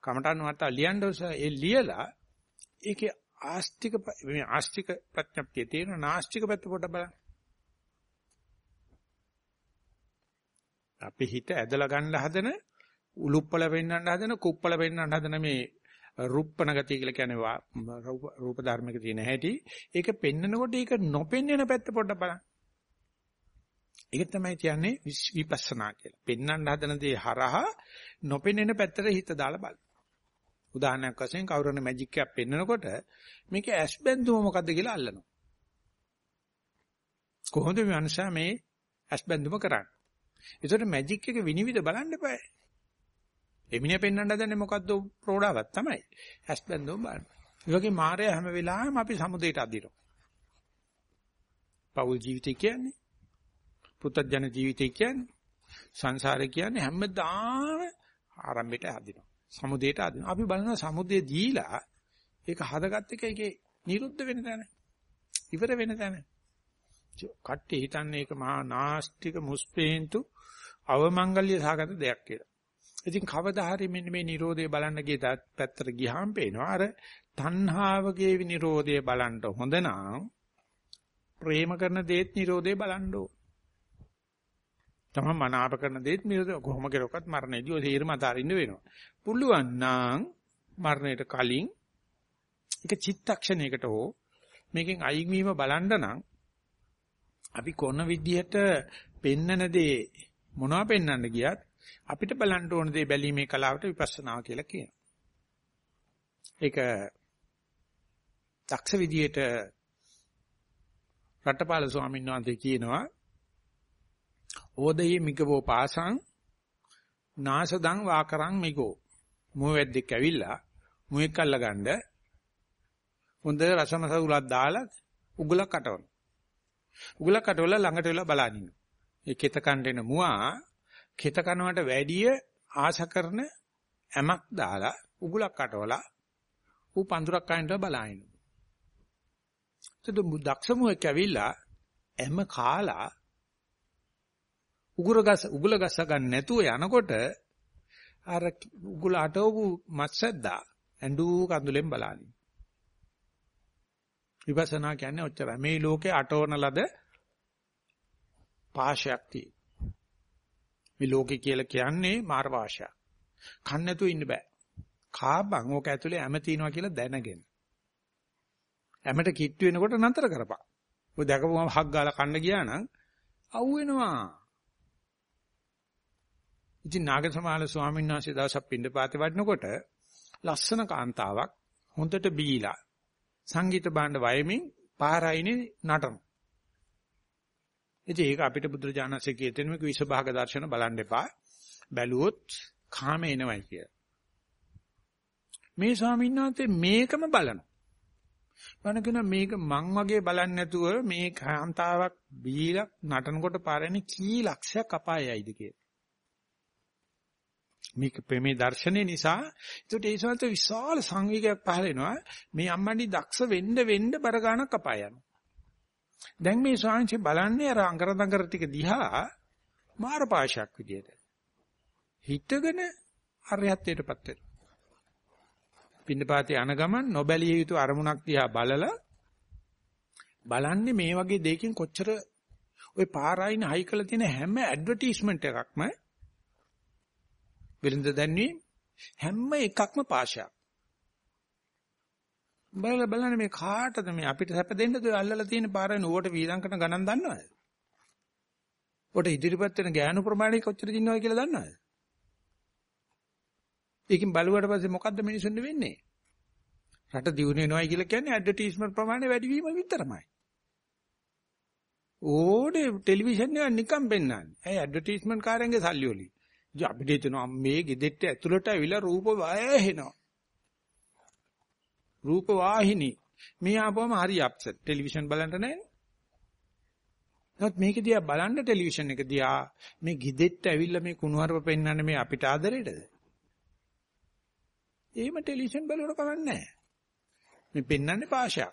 Speaker 1: කමටන් වට ලියන්න ඒ ලියලා ඒකේ ආස්තික මේ ආස්තික ප්‍රඥප්තිය තියෙන නාස්තික පැත්ත පොඩ බලන්න. අපි හිත ඇදලා ගන්න හදන උලුප්පල වෙන්නන්න හදන කුප්පල වෙන්නන්න හදන මේ රුප්පණ ගතිය කියලා කියන්නේ රූප ධර්මයක තියෙන හැටි ඒක පෙන්නකොට ඒක නොපෙන්නෙන පැත්ත පොඩ්ඩක් බලන්න. ඒක තමයි කියන්නේ විපස්සනා කියලා. පෙන්වන්න හදන දේ හරහා නොපෙන්නෙන පැත්තට හිත දාලා බලන්න. උදාහරණයක් වශයෙන් කවුරුන මැජික් එකක් පෙන්නකොට මේකේ ඇස් බැඳුම මොකද්ද කියලා අල්ලනවා. කොහොමද මේ මනුස්සයා මේ ඇස් බැඳුම කරන්නේ? ඒතකොට මැජික් එක විනිවිද බලන්න eBay. එමිනේ පෙන්වන්න හදන්නේ මොකද්ද ප්‍රෝඩාවක් තමයි. ඇස් බැඳුම බලන්න. ඒ වගේ මායя හැම වෙලාවෙම අපි සමුදේට අදිනවා. පෞල් ජීවිතය කියන්නේ පුත්තජන ජීවිතය කියන්නේ සංසාරය කියන්නේ හැමදාම ආරම්භයට අදිනවා. සමුදේට අදිනවා. අපි බලනවා සමුදේ දීලා ඒක හදගත් එක ඒකේ නිරුද්ධ වෙන තැන. ඉවර වෙන තැන. කට්ටිය හිතන්නේ ඒක මහා නාස්තික මුස්පේන්තු අවමංගල්‍ය සහගත දෙයක් කියලා. ඉතින් කවදා හරි මෙන්න මේ Nirodhe බලන්න ගිය පැත්තට ගියාම පේනවා අර තණ්හාවගේ Nirodhe බලන්න හොඳ නම් ප්‍රේම කරන දේත් Nirodhe බලන්න ඕන. තමයි මනාප කරන දේත් Nirodhe කොහොම කෙරුවත් මරණයදී ඔය තීරම අතාරින්න වෙනවා. පුළුවන් නම් මරණයට කලින් එක චිත්තක්ෂණයකට හෝ මේකෙන් අයින් වීම බලන්න නම් අපි කොන විදිහට පෙන්නන දේ මොනවා පෙන්වන්න ගියත් අපිට බලන්න ඕන දේ බැලීමේ කලාවට විපස්සනා කියලා කියනවා. ඒක දක්ෂ විදියට රටපාල ස්වාමීන් වහන්සේ කියනවා ඕදයේ මිගවෝ පාසං නාසදං වාකරං මිගෝ. මුවෙද්දෙක් ඇවිල්ලා මුවෙක් අල්ලගන්න හොඳ රසමස උලක් දාලා උගලක් කටවන උගලක් කටවල ළඟට වෙලා බලනින්න ඒ කෙත කණ්ඩෙන මුවා කෙත කනවට වැඩිය ආශ කරන ඇමක් දාලා උගලක් කටවලා ඌ පඳුරක් අයින්ට බලනින්න එතකොට දක්ෂමුවෙක් ඇවිල්ලා එම කාලා උගුර ගස උගුල ගස ගන්න නැතුව යනකොට අර උගුල අටවපු මත්සද්දා ඇඬු කඳුලෙන් බලන්නේ. විපස්සනා කියන්නේ ඔච්චරයි. මේ ලෝකේ අටවන ලද පාශයක් තියෙන. මේ ලෝකේ කියලා කියන්නේ මාර පාශයක්. කන්න නැතුව ඉන්න බෑ. කාබන් ඕක ඇතුලේ ඇම තියනවා කියලා දැනගෙන. ඇමට කිට්ටු වෙනකොට නතර කරපන්. ඔය දැකපුවම හක් ගාලා කන්න ගියා නම් අවු වෙනවා. ඉතින් නාගසමාල ස්වාමීන් වහන්සේ දවසක් පින්දපාතේ වඩනකොට ලස්සන කාන්තාවක් හොඳට බීලා සංගීත භාණ්ඩ වයමින් පාරයිනේ නටන. ඉතින් ඒක අපිට බුදුරජාණන්සේ කියතෙන මේක විසභාග දර්ශන බලන්න එපා. බැලුවොත් කාම එනවයි කිය. මේ ස්වාමීන් වහන්සේ මේකම බලනවා. මනකන මේක මං වගේ බලන්නේ නැතුව මේ කාන්තාවක් බීලා නටනකොට පාරන්නේ කී ලක්ෂයක් අපායයිද කියලා. මේක මේ දර්ශනේ නිසා ඒකට ඒ සමත විශාල සංවේගයක් පහල වෙනවා මේ අම්මණි දක්ෂ වෙන්න වෙන්න බර ගන්නක් අපාය යනවා දැන් මේ ස්වාමීන් බලන්නේ අර අඟර දඟර ටික දිහා මාර පාශයක් විදියට හිතගෙන අරහත්ත්වයටපත් වෙනවා පින්නපාතේ යන ගමන් නොබැලිය යුතු අරමුණක් දිහා බලලා බලන්නේ මේ වගේ දෙයකින් කොච්චර ওই පාරායින හයි කළ තියෙන හැම ඇඩ්වර්ටයිස්මන්ට් එකක්ම වෙලින්ද දැන්වීම හැම එකක්ම පාෂයක්. බලලා බලන්න මේ කාටද මේ අපිට සැප දෙන්නද ඔය අල්ලලා තියෙන පාරේ නුවට වීදම් කරන ගණන් දන්නවද? ඔට ඉදිරිපත් වෙන ගෑනු ප්‍රමාණය කොච්චර දිනනවද කියලා දන්නවද? ඒකෙන් බලුවට පස්සේ මොකද්ද මිනිසුන්ට වෙන්නේ? රට දියුණු වෙනවයි කියලා කියන්නේ ඇඩ්වර්ටයිස්මන්ට් ප්‍රමාණය වැඩි වීම විතරමයි. ඕනේ ටෙලිවිෂන් එක නිකන් පෙන්නන්නේ. ඇයි ඇඩ්වර්ටයිස්මන්ට් කාරයන්ගේ සල්ලි වලින්. ඉතින් අපිට හිතෙනවා මේ ගෙදෙට්ට ඇතුළට ඇවිල්ලා රූප වෑහෙනවා. රූප වාහිනී. මේ ආපුවම හරි අප්සෙට්. ටෙලිවිෂන් බලන්න නැහැ. නමුත් මේක දිහා බලන්න ටෙලිවිෂන් එක දිහා මේ ගෙදෙට්ට ඇවිල්ලා මේ කුණුහරුප පෙන්වන්නේ මේ අපිට ආදරේටද? එහෙම ටෙලිවිෂන් බලවල කවන්නේ නැහැ. මේ පෙන්වන්නේ පාෂයක්.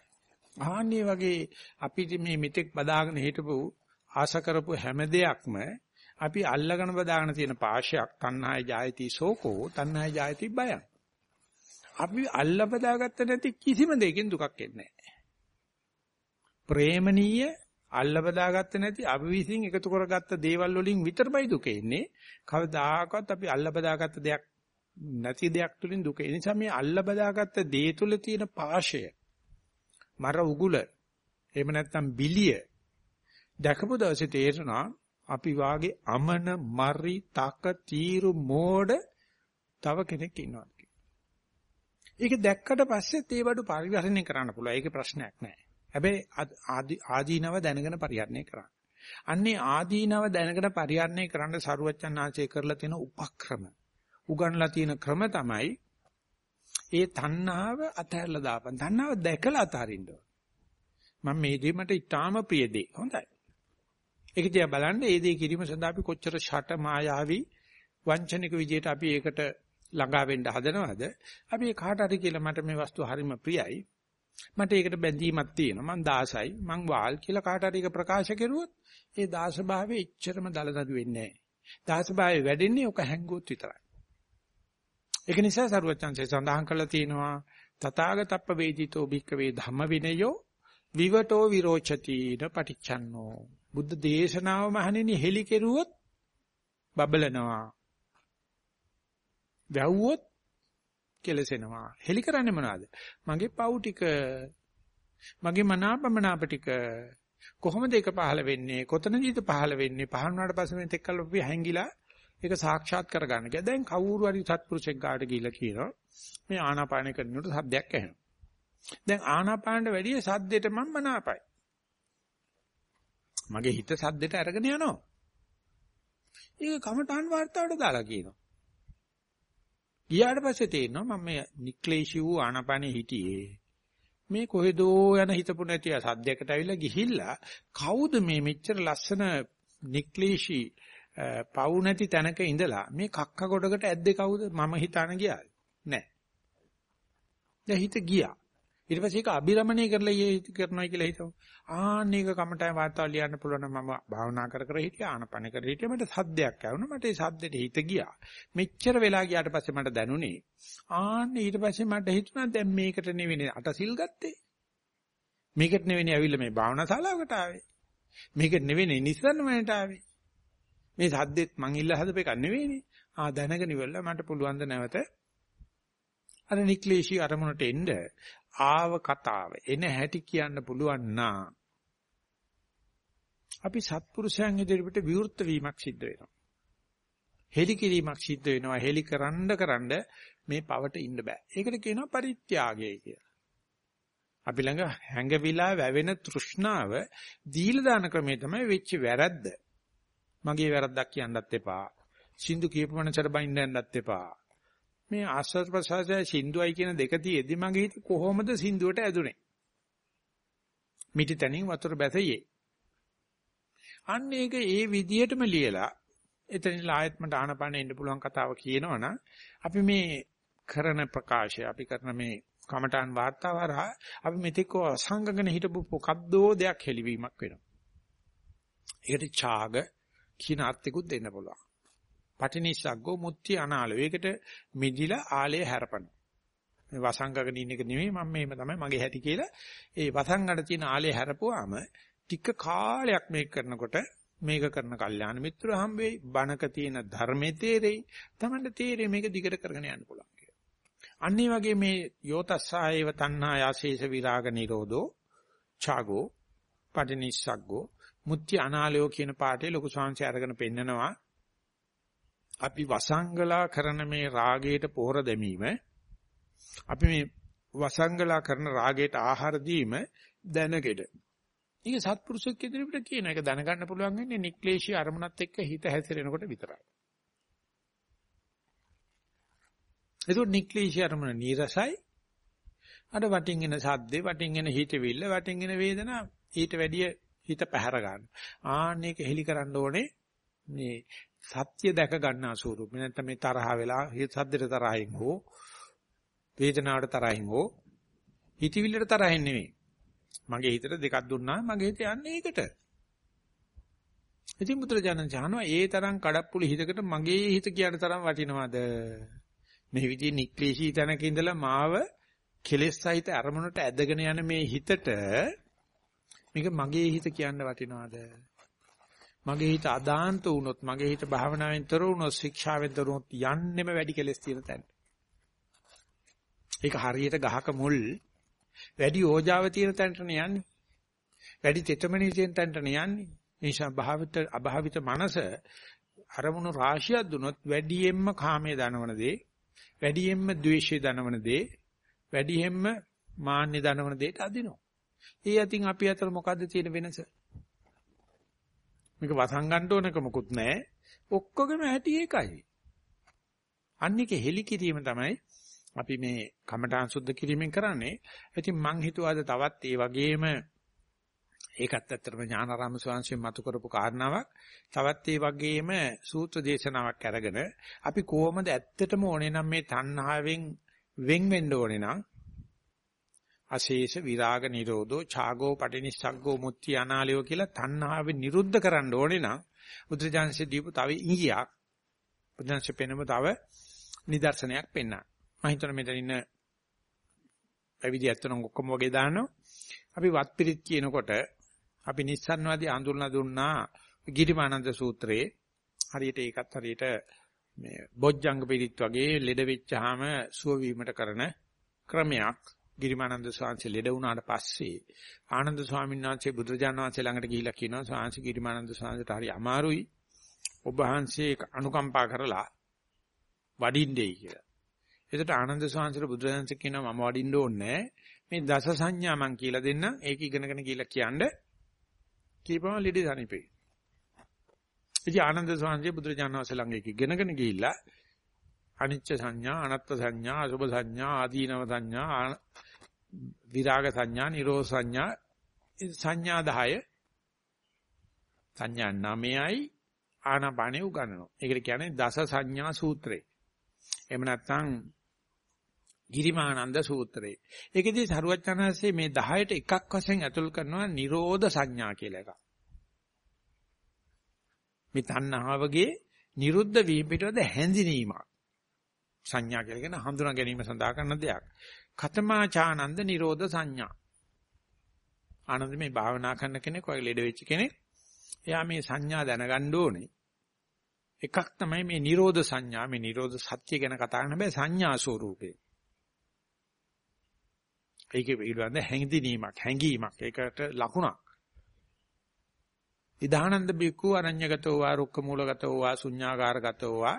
Speaker 1: ආන්නේ වගේ අපි මේ මෙතෙක් බදාගෙන හිටපු ආශ කරපු හැම දෙයක්ම අපි අල්ලගෙන බදාගෙන තියෙන පාශයක් තණ්හාය ජායති සෝකෝ තණ්හාය ජායති බයං. අපි අල්ල බදාගත්ත නැති කිසිම දෙයකින් දුකක් එන්නේ නැහැ. ප්‍රේමණීය අල්ල බදාගත්ත නැති අපි විසින් එකතු කරගත්ත දේවල් වලින් විතරමයි දුක එන්නේ. කවදාකවත් අපි අල්ල බදාගත්ත දෙයක් නැති දෙයක් තුලින් දුක. ඒ නිසා මේ අල්ල බදාගත්ත දේ තුල තියෙන පාශය මර උගුල එහෙම නැත්නම් බිලිය දැකපු දවසේ තේරෙනවා අපි වාගේ අමන මරි තක තීරු මෝඩ තව කෙනෙක් ඉන්නවා ඒක දැක්කට පස්සෙත් ඒ බඩු පරිවර්තනය කරන්න පුළුවන්. ඒකේ ප්‍රශ්නයක් නැහැ. හැබැයි ආදීනව දැනගෙන පරිහරණය කරන්න. අන්නේ ආදීනව දැනගෙන පරිහරණය කරන්න සරුවච්චන් ආංශය කරලා තියෙන උපක්‍රම. උගන්ලා තියෙන ක්‍රම තමයි ඒ තණ්හාව අතහැරලා දාපන්. තණ්හාව දැකලා අතහරින්න ඕන. මම මේ දේ මට ඉතාම ප්‍රිය දේ. හොඳයි. ඒක දිහා බලන්න ඒ දේ කිරීම සඳහා අපි කොච්චර ෂට මායාවී වංචනික විදියට අපි ඒකට ළඟා වෙන්න හදනවද? අපි කාට හරි කියලා මට මේ වස්තුව හරිම ප්‍රියයි. මට ඒකට බැඳීමක් තියෙනවා. මං දාසයි, මං වාල් කියලා කාට හරි එක ප්‍රකාශ කරුවොත් ඒ දාසභාවයේ එච්චරම දලදඩු වෙන්නේ නැහැ. දාසභාවයේ වැඩෙන්නේ ඔක හැංගුවොත් විතරයි. ඒක නිසා සරුවචන්සේ සඳහන් කළා තියෙනවා තථාගතප්ප වේදිතෝ භික්කවේ ධම්ම විනයෝ විවටෝ විරෝචති න පටිච්චන්නෝ බුද්ධ දේශනාව මහණෙනි හෙලි කෙරුවොත් බබලනවා වැව්වොත් කෙලසෙනවා. හෙලි කරන්නේ මොනවද? මගේ පව් ටික මගේ මනාපමනාප ටික කොහොමද ඒක පහළ වෙන්නේ? කොතනදීද පහළ වෙන්නේ? පහළ වුණාට පස්සේ මේ තෙක්කල් අපි හැංගිලා ඒක සාක්ෂාත් කරගන්න. දැන් කවුරු හරි සත්පුරුෂෙක් ගාට ගිහිල්ලා කියනවා මේ ආනාපාන කරනකොට සද්දයක් ඇහෙනවා. දැන් ආනාපානට වැඩිය සද්දෙට මම මනාපයි. මගේ හිත සද්දෙට අරගෙන යනවා. ඒක කමඨාන් වார்த்தාවට දාලා කියනවා. ගියාට පස්සේ තේරෙනවා මම මේ නික්ලේශී වූ ආනාපානෙ හිටියේ. මේ කොහෙදෝ යන හිතපු නැති සද්දයකට ඇවිල්ලා ගිහිල්ලා කවුද මේ මෙච්චර ලස්සන නික්ලේශී පවු නැති තැනක ඉඳලා මේ කක්ක ගොඩකට ඇද්දේ කවුද? මම හිතාන ගියාද නෑ. දැන් හිත ගියා. ඊට පස්සේ ඒක අබිරමණය කරලා ඊයේ කරනවා කියලා හිතමු. ආන්න ඒක කමටයි වාතාව ලියන්න පුළුවන් නම් මම භාවනා කර කර හිටියා ආනපන කර හිටියා. මට සද්දයක් ඇහුණා. මට ඒ සද්දෙට හිත ගියා. මෙච්චර වෙලා ගියාට පස්සේ මට දැනුනේ ආන්න ඊට පස්සේ මට හිතුණා දැන් මේකට නෙවෙයි අටසිල් ගත්තේ. මේකට නෙවෙයි ඇවිල්ලා මේ භාවනා ශාලාවකට ආවේ. මේකට නෙවෙයි නිස්සන්න මනට ආවේ. මේ සද්දෙත් මං ඉල්ල හදපු එකක් නෙවෙයිනේ. ආ දැනගෙන ඉවරලා මට පුළුවන් ද නැවත අර නික්ලේශී අරමුණට එන්න. ආව කතාව එන හැටි කියන්න පුළුවන් නා අපි සත්පුරුෂයන් ඉදිරියට විවෘත වීමක් සිද්ධ වෙනවා. හෙලි කිරීමක් සිද්ධ වෙනවා. හෙලි කරන්න කරන්න මේ පවට ඉන්න බෑ. ඒකට කියනවා පරිත්‍යාගය කියලා. අපි ළඟ හැඟවිලා වැවෙන තෘෂ්ණාව දීලා දාන ක්‍රමය තමයි වෙච්ච වැරද්ද. මගේ වැරද්දක් කියන්නත් එපා. සින්දු කියපු මනසට බයින්න යන්නත් එපා. මේ ආස්වාද ප්‍රසආසය සින්දුවයි කියන දෙක තියෙද්දි මගේ හිත කොහොමද සින්දුවට ඇදුනේ? මිටි තනින් වතුර බැසයේ. අන්න ඒක ඒ විදියටම ලියලා එතනින් ආයෙත් මට ආනපාන එන්න පුළුවන් කතාව කියනවනම් අපි මේ කරන ප්‍රකාශය අපි කරන මේ කමඨාන් වාර්තාව හරහා අපි මෙතෙක් අසංගගෙන හිටපු මොකද්දෝ දෙයක් හෙලිවීමක් වෙනවා. ඒකට ඡාග කියන අර්ථිකුත් දෙන්න පුළුවන්. පටිනිස්සග්ගෝ මුත්‍ති අනාලෝ. ඒකට මිදිලා ආලය හැරපන. මේ වසංගගෙන ඉන්න එක නෙමෙයි මම මේව තමයි මගේ හැටි කියලා ඒ වසංගකට තියෙන ආලය හැරපුවාම ටික කාලයක් මේක කරනකොට මේක කරන කල්යාණ මිත්‍ර හම්බෙයි බණක තියෙන ධර්මයේ තේරෙයි තමන්ට තේරෙයි මේක දිගට කරගෙන යන්න පුළුවන් කියලා. අන්න වගේ මේ යෝතස්සායව තණ්හා යසේස විරාග නිරෝධෝ ඡාගෝ පටිනිස්සග්ගෝ මුත්‍ති අනාලයෝ කියන පාඩේ ලොකු ශාංශය අරගෙන පෙන්නනවා අපි වසංගලා කරන මේ රාගයට පෝර දැමීම අපි මේ වසංගලා කරන රාගයට ආහාර දීම දැනගෙඩ. ඒක සත්පුරුෂෙක් ඉදිරියට කියන එක දැනගන්න පුළුවන් වෙන්නේ නික්ලේශී අරමුණත් එක්ක හිත හැසිරෙනකොට විතරයි. ඒකෝ නික්ලේශී අරමුණ නීරසයි. අර වටින් එන සද්දේ වටින් එන හිතවිල්ල වටින් එන වේදනා ඊට වැඩිය හිත පැහැර ගන්න. ආන්න ඒක හෙලි කරන්න ඕනේ මේ සත්‍ය දැක ගන්නා ස්වරූප. නැත්නම් මේ තරහ වෙලා හිත සද්දෙට තරහින් හෝ වේදනාවට තරහින් හෝ හිතවිල්ලට තරහින් නෙමෙයි. මගේ හිතට දෙකක් දුන්නා මගේ හිත යන්නේ ඒකට. ඉතින් බුදුරජාණන් චානවා ඒ තරම් කඩප්පුලි හිතකට මගේ හිත කියන තරම් වටිනවද? මේ විදිහේ නික්ලේශී තැනක ඉඳලා මාව කෙලෙස් සහිත අරමුණට ඇදගෙන යන මේ හිතට මේක මගේ හිත කියන්න වටිනවද? මගේ හිත අදාන්ත වුණොත්, මගේ හිත භාවනාවෙන් තොර වුණොත්, ශික්ෂාවෙන් තොර වුණොත් යන්නෙම වැඩි කෙලස් තියෙන තැන. ඒක හරියට ගහක මුල් වැඩි ඕජාව තියෙන තැනටනේ යන්නේ. වැඩි තෙතමනි තියෙන තැනටනේ යන්නේ. නිසා භාවිත අභාවිත මනස අරමුණු රාශියක් දුනොත් වැඩියෙන්ම කාමයේ දනවන දේ, වැඩියෙන්ම ද්වේෂයේ දනවන දේ, වැඩියෙන්ම මාන්නේ දනවන දේට අදිනවා. ඒ අතින් අපි අතර මොකද්ද තියෙන වෙනස? මේක වසංගන්න ඕනක මොකුත් නැහැ. ඔක්කොගම ඇති එකයි. අනික හෙලි කිරීම තමයි අපි මේ කමඨාන් සුද්ධ කිරීමෙන් කරන්නේ. ඉතින් මං හිතුවාද තවත් ඒ වගේම ඒකත් ඇත්තටම ඥානාරාම ස්වාමීන් මතු කරපු කාරණාවක්. තවත් ඒ වගේම සූත්‍ර දේශනාවක් අරගෙන අපි කොහොමද ඇත්තටම ඕනේ නම් මේ තණ්හාවෙන් වෙන් වෙන්න ඕනේ නම් අශේෂ විරාග නිරෝධෝ ඡාගෝ පටිනිස්සග්ගෝ මුත්‍ති අනාලයෝ කියලා තණ්හාවෙ නිරුද්ධ කරන්න ඕනේ නම් බුද්ධජානසෙ දීපු තව ඉංගියක් බුද්ධජානසෙ පෙන්නම තව නිදර්ශනයක් පෙන්වන්න. මම හිතන මෙතන ඉන්න පැවිදි ඇත්තනම් ඔක්කොම වගේ දානවා. අපි වත් පිරිත් කියනකොට අපි නිස්සන්වාදී අඳුරලා දුන්නා ගිරිමානන්ද සූත්‍රයේ හරියට ඒකත් හරියට මේ බොජ්ජංග පිරිත් වගේ ලෙඩ වෙච්චාම සුව වීමට කරන ක්‍රමයක් ගිරිමානන්ද ස්වාමීන් ලෙඩ වුණාට පස්සේ ආනන්ද ස්වාමීන් වහන්සේ බුදුරජාණන් වහන්සේ ළඟට ගිහිල්ලා කියනවා ස්වාමීන් ගිරිමානන්ද ස්වාමීන්ට හරි අමාරුයි ඔබ වහන්සේ අනුකම්පා කරලා වඩින්නේ කියලා. එතකොට ආනන්ද ස්වාමීන් බුදුරජාණන් කියනවා මම වඩින්න ඕනේ මේ දස සංඥා මං කියලා දෙන්න ඒක ඉගෙනගෙන කියලා කියන්නේ කීපම ලෙඩ සනිපේ. ඉතින් ආනන්ද ස්වාමීන් බුදුරජාණන් වහන්සේ ළඟ ඒක ඉගෙනගෙන ගිහිල්ලා අනිච්ච සංඥා, අනත්ත් සංඥා, අසුභ සංඥා, ආදීනව සංඥා, විරාග සංඥා, නිරෝධ සංඥා සංඥා 10 සංඥා 9යි ආනාපානෙ උගන්වනවා. ඒකට කියන්නේ දස සංඥා සූත්‍රය. එහෙම නැත්නම් ගිරිමානන්ද සූත්‍රය. ඒකෙදී සරුවචනහන්සේ මේ 10ට එකක් වශයෙන් ඇතුල් කරනවා නිරෝධ සංඥා කියලා එකක්. මේ තණ්හාවගේ නිරුද්ධ වීම පිටවද හැඳිනීමක්. සංඥා කියලා කියන හඳුනා ගැනීම සඳහා කරන දෙයක්. කතමාචානන්ද නිරෝධ සංඥා. ආනන්ද මේ භාවනා කරන කෙනෙක් ඔය ලෙඩ වෙච්ච කෙනෙක්. එයා මේ සංඥා දැනගන්න ඕනේ. එකක් තමයි මේ නිරෝධ සංඥා මේ නිරෝධ සත්‍ය ගැන කතා කරන්න බෑ සංඥා ස්වරූපේ. ඒකේ පිළිබඳ හැඟදීමක් හැඟීමක් ඒකට ලකුණක්. ඉදානන්ද බිකු අරඤ්‍යගතෝ වා රුක්ක මූලගතෝ වා ශුඤ්ඤාකාරගතෝ වා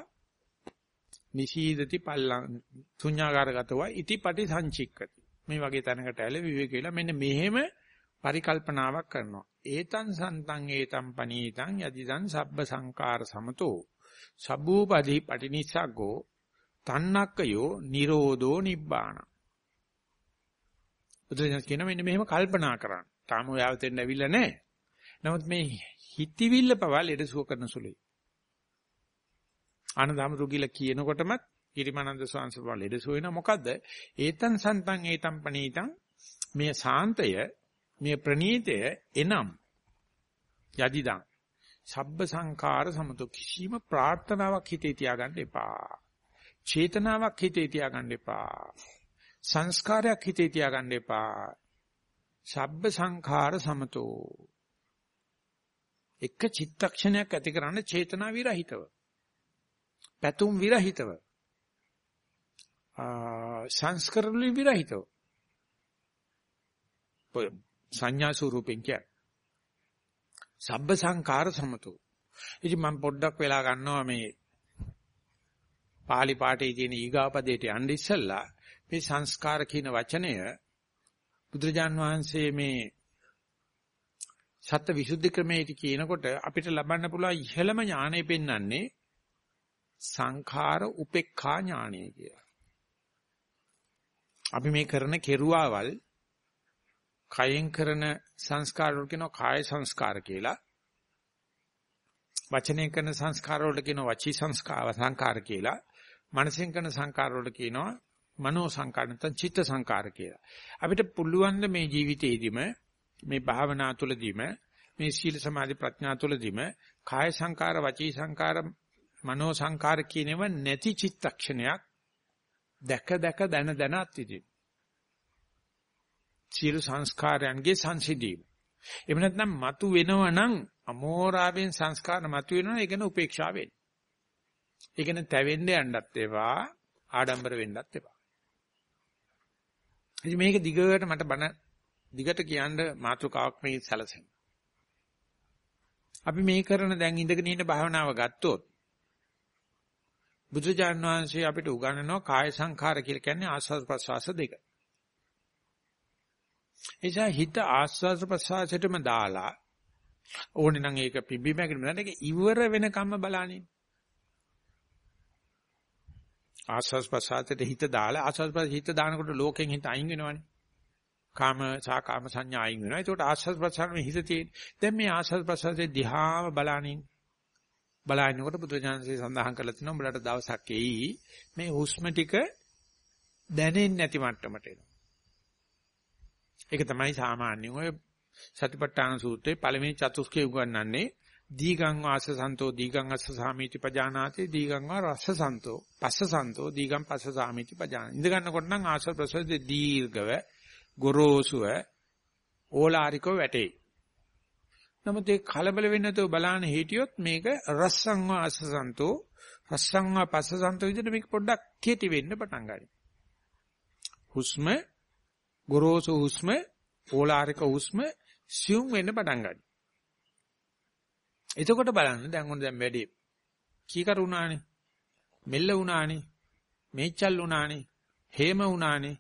Speaker 1: නිශීදති පල්ලං ශුඤ්ඤාකාරගතෝ වා ඉතිපටි සංචික්කති. මේ වගේ තැනකට ඇල විවේක වෙලා මෙන්න මෙහෙම පරිකල්පනාවක් කරනවා. ඒතං සන්තං ඒතං පනීතං යදිදං සබ්බ සංකාර සමතෝ සබ්බූපදී පටිනිස්සග්ගෝ තන්නක්කයෝ නිරෝධෝ නිබ්බාන. බුදුරජාණන් කියන මෙන්න මෙහෙම කල්පනා කරන්න. තාම ඔය ආවතෙන් ඇවිල්ලා නැහැ. නමුත් මේ හිතවිල්ල පවා ලෙඩ සුව කරන සුළුයි. ආනන්දහමතු කියලා කියනකොටමත් ඉරිමානන්ද ස්වාමීන් වහන්සේ ලෙඩ සුව වෙන මොකද්ද? ඒතං සන්තං ඒතං පනීතං මේ සාන්තය මේ ප්‍රණීතය එනම් යදිදං සබ්බ සංඛාර සමතු කිසිම ප්‍රාර්ථනාවක් හිතේ තියාගන්න එපා. චේතනාවක් හිතේ තියාගන්න එපා. සංස්කාරයක් හිතේ තියාගන්න එපා. සබ්බ සංඛාර සමතෝ. එක චිත්තක්ෂණයක් ඇති කරන්න චේතනා විරහිතව. පැතුම් විරහිතව. සංස්කරණු විරහිතව. සංඥා ස්වරූපෙන් කිය. සබ්බ සංඛාර සමතෝ. ඉතින් මම පොඩ්ඩක් වෙලා ගන්නවා මේ පාලි පාඨයේ තියෙන ඊගාපදයට යන්න ඉස්සෙල්ලා මේ සංස්කාර කියන වචනය බුදුරජාන් වහන්සේ මේ සත්‍ය විසුද්ධි ක්‍රමයේදී කියනකොට අපිට ලබන්න පුළුවන් ඉහළම ඥානය පෙන්වන්නේ සංඛාර උපේක්ඛා ඥානය කියලා. අපි මේ කරන කෙරුවාවල් කයෙන් කරන සංස්කාර වල කියනවා කාය සංස්කාර කියලා. වචනයෙන් කරන සංස්කාර වලට කියනවා වචී සංස්කාර සංකාර කියලා. මනසෙන් කරන සංකාර වලට කියනවා මනෝ සංකාර නැත්නම් චිත්ත සංකාර කියලා. අපිට පුළුවන් මේ ජීවිතේදීම මේ භාවනා තුළදීම මේ සීල සමාධි ප්‍රඥා තුළදීම කාය සංකාර වචී සංකාර මනෝ සංකාර කියනව නැති චිත්තක්ෂණයක් දැක දැක දන දන අත්විඳින. සියලු සංස්කාරයන්ගේ සංසිඳීම. එහෙම නැත්නම් මතු වෙනවනම් අමෝරාවෙන් සංස්කාර මතු වෙනවනම් ඒක න උපේක්ෂා වෙන්නේ. ඒක න තැවෙන්න යන්නත් ඒවා ආඩම්බර වෙන්නත් එපා. ඉතින් මේක දිගට මට බන දිගට කියන්න මාතෘකාවක් මේ සැලසෙන. අපි මේ කරන දැන් ඉඳගෙන ඉන්න භාවනාව ගත්තොත් බුදුජාණන් වහන්සේ අපිට උගන්වනවා කාය සංඛාර කියලා කියන්නේ ආස්වාද ප්‍රසවාස දෙක. එනිසා හිත ආස්වාද ප්‍රසආසයටම දාලා ඕනේ නම් ඒක පිම්බීමකට නේද ඒක ඉවර වෙනකම්ම බලන්නේ. ආස්වාද ප්‍රසආසයට හිත දාලා ආස්වාද ප්‍රසආසයට හිත දානකොට ලෝකෙන් හිත අයින් වෙනවනේ. කාම සා කාම සංඥා අයින් වෙනවා. ඒකට ආස්වාද ප්‍රසආසයේ හිත තියෙන. දැන් මේ ආස්වාද ප්‍රසආසයේ දිහාම බලනින් බලනකොට බුදුජානසී සඳහන් කරලා තිනවා උඹලට දවසක් එයි මේ හුස්ම ටික දැනෙන්නේ නැති මට්ටමට එනවා. ඒක තමයි සාමාන්‍යයෙන් ඔය සතිපට්ඨාන සූත්‍රයේ පළවෙනි චතුස්කේ උගන්වන්නේ දීගං වාස සන්තෝ දීගං අස්ස සාමීති පජානාති දීගං වා රස්ස සන්තෝ පස්ස සන්තෝ දීගං පස්ස සාමීති පජානාති ඉඳ ගන්නකොට නම් ආශ්‍රව ප්‍රසද්ද දීර්ඝව ගොරෝසුව ඕලාරිකව වැටේ නමුත් ඒ කලබල වෙන්නේ නැතුව බලන්න හිටියොත් මේක රස්සං වා අස්ස සන්තෝ රස්සං වා පස්ස සන්තෝ විදිහට මේක පොඩ්ඩක් කෙටි වෙන්න පටන් ගන්නවා හුස්ම ගොරෝසු හුස්ම ඕලාරික හුස්ම සියුම් වෙන්න පටන් ගන්නවා. එතකොට බලන්න දැන් ඔන්න දැන් වැඩි කීකරු වුණානේ. මෙල්ල වුණානේ. මේචල් වුණානේ. හේම වුණානේ.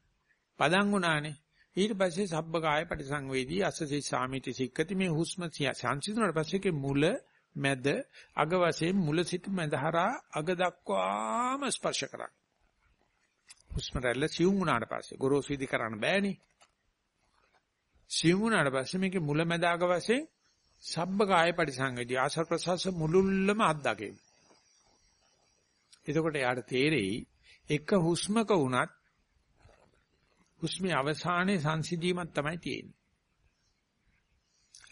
Speaker 1: පදන් වුණානේ. ඊට පස්සේ සබ්බකාය පරිසංවේදී අස්සසී සාමිති සික්කති මේ හුස්ම සංසිඳුණාට පස්සේ මුල මැද අග වශයෙන් මුල සිට මැද හරහා අග දක්වාම ස්පර්ශ කරා. හුස්ම රැල්ල සියුම් වුණාට පස්සේ ගොරෝසු විදි කරන්න බෑනේ. සියුම් වුණාට පස්සේ මේකේ මුලැමැදාග වශයෙන් සබ්බ කාය පරිසංගදී ආසර් ප්‍රසස් මුලුල්ලම අත්දකින්න. එතකොට යාට තේරෙයි එක හුස්මක වුණත් හුස්මේ අවසානයේ සංසිඳීමක් තමයි තියෙන්නේ.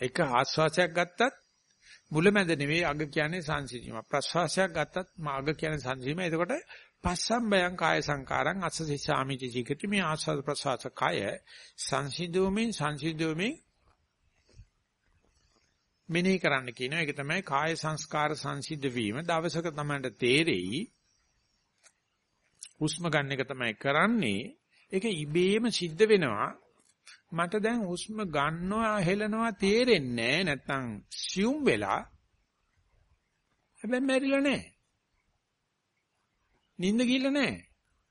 Speaker 1: එක ආස්වාසයක් ගත්තත් මුලැමැද නෙවෙයි අග කියන්නේ සංසිඳීම. ප්‍රස්වාසයක් ගත්තත් අග කියන්නේ සංසිඳීම. එතකොට පස්සම්බයං කාය සංකාරං අස්සසිසාමිති ජීකති මේ ආස්වාද ප්‍රසවාස කය සංසිද්ධෝමින් සංසිද්ධෝමින් මෙනෙහි කරන්න කියනවා ඒක තමයි කාය සංස්කාර සංසිද්ධ වීම දවසක තමයි තේරෙයි හුස්ම ගන්න එක තමයි කරන්නේ ඒක ඉබේම සිද්ධ වෙනවා මට දැන් හුස්ම ගන්නවා හෙලනවා තේරෙන්නේ නැත්නම් සියුම් වෙලා හැබැයි මැරිලා නැහැ නිින්ද ගිහිල්ලා නැහැ.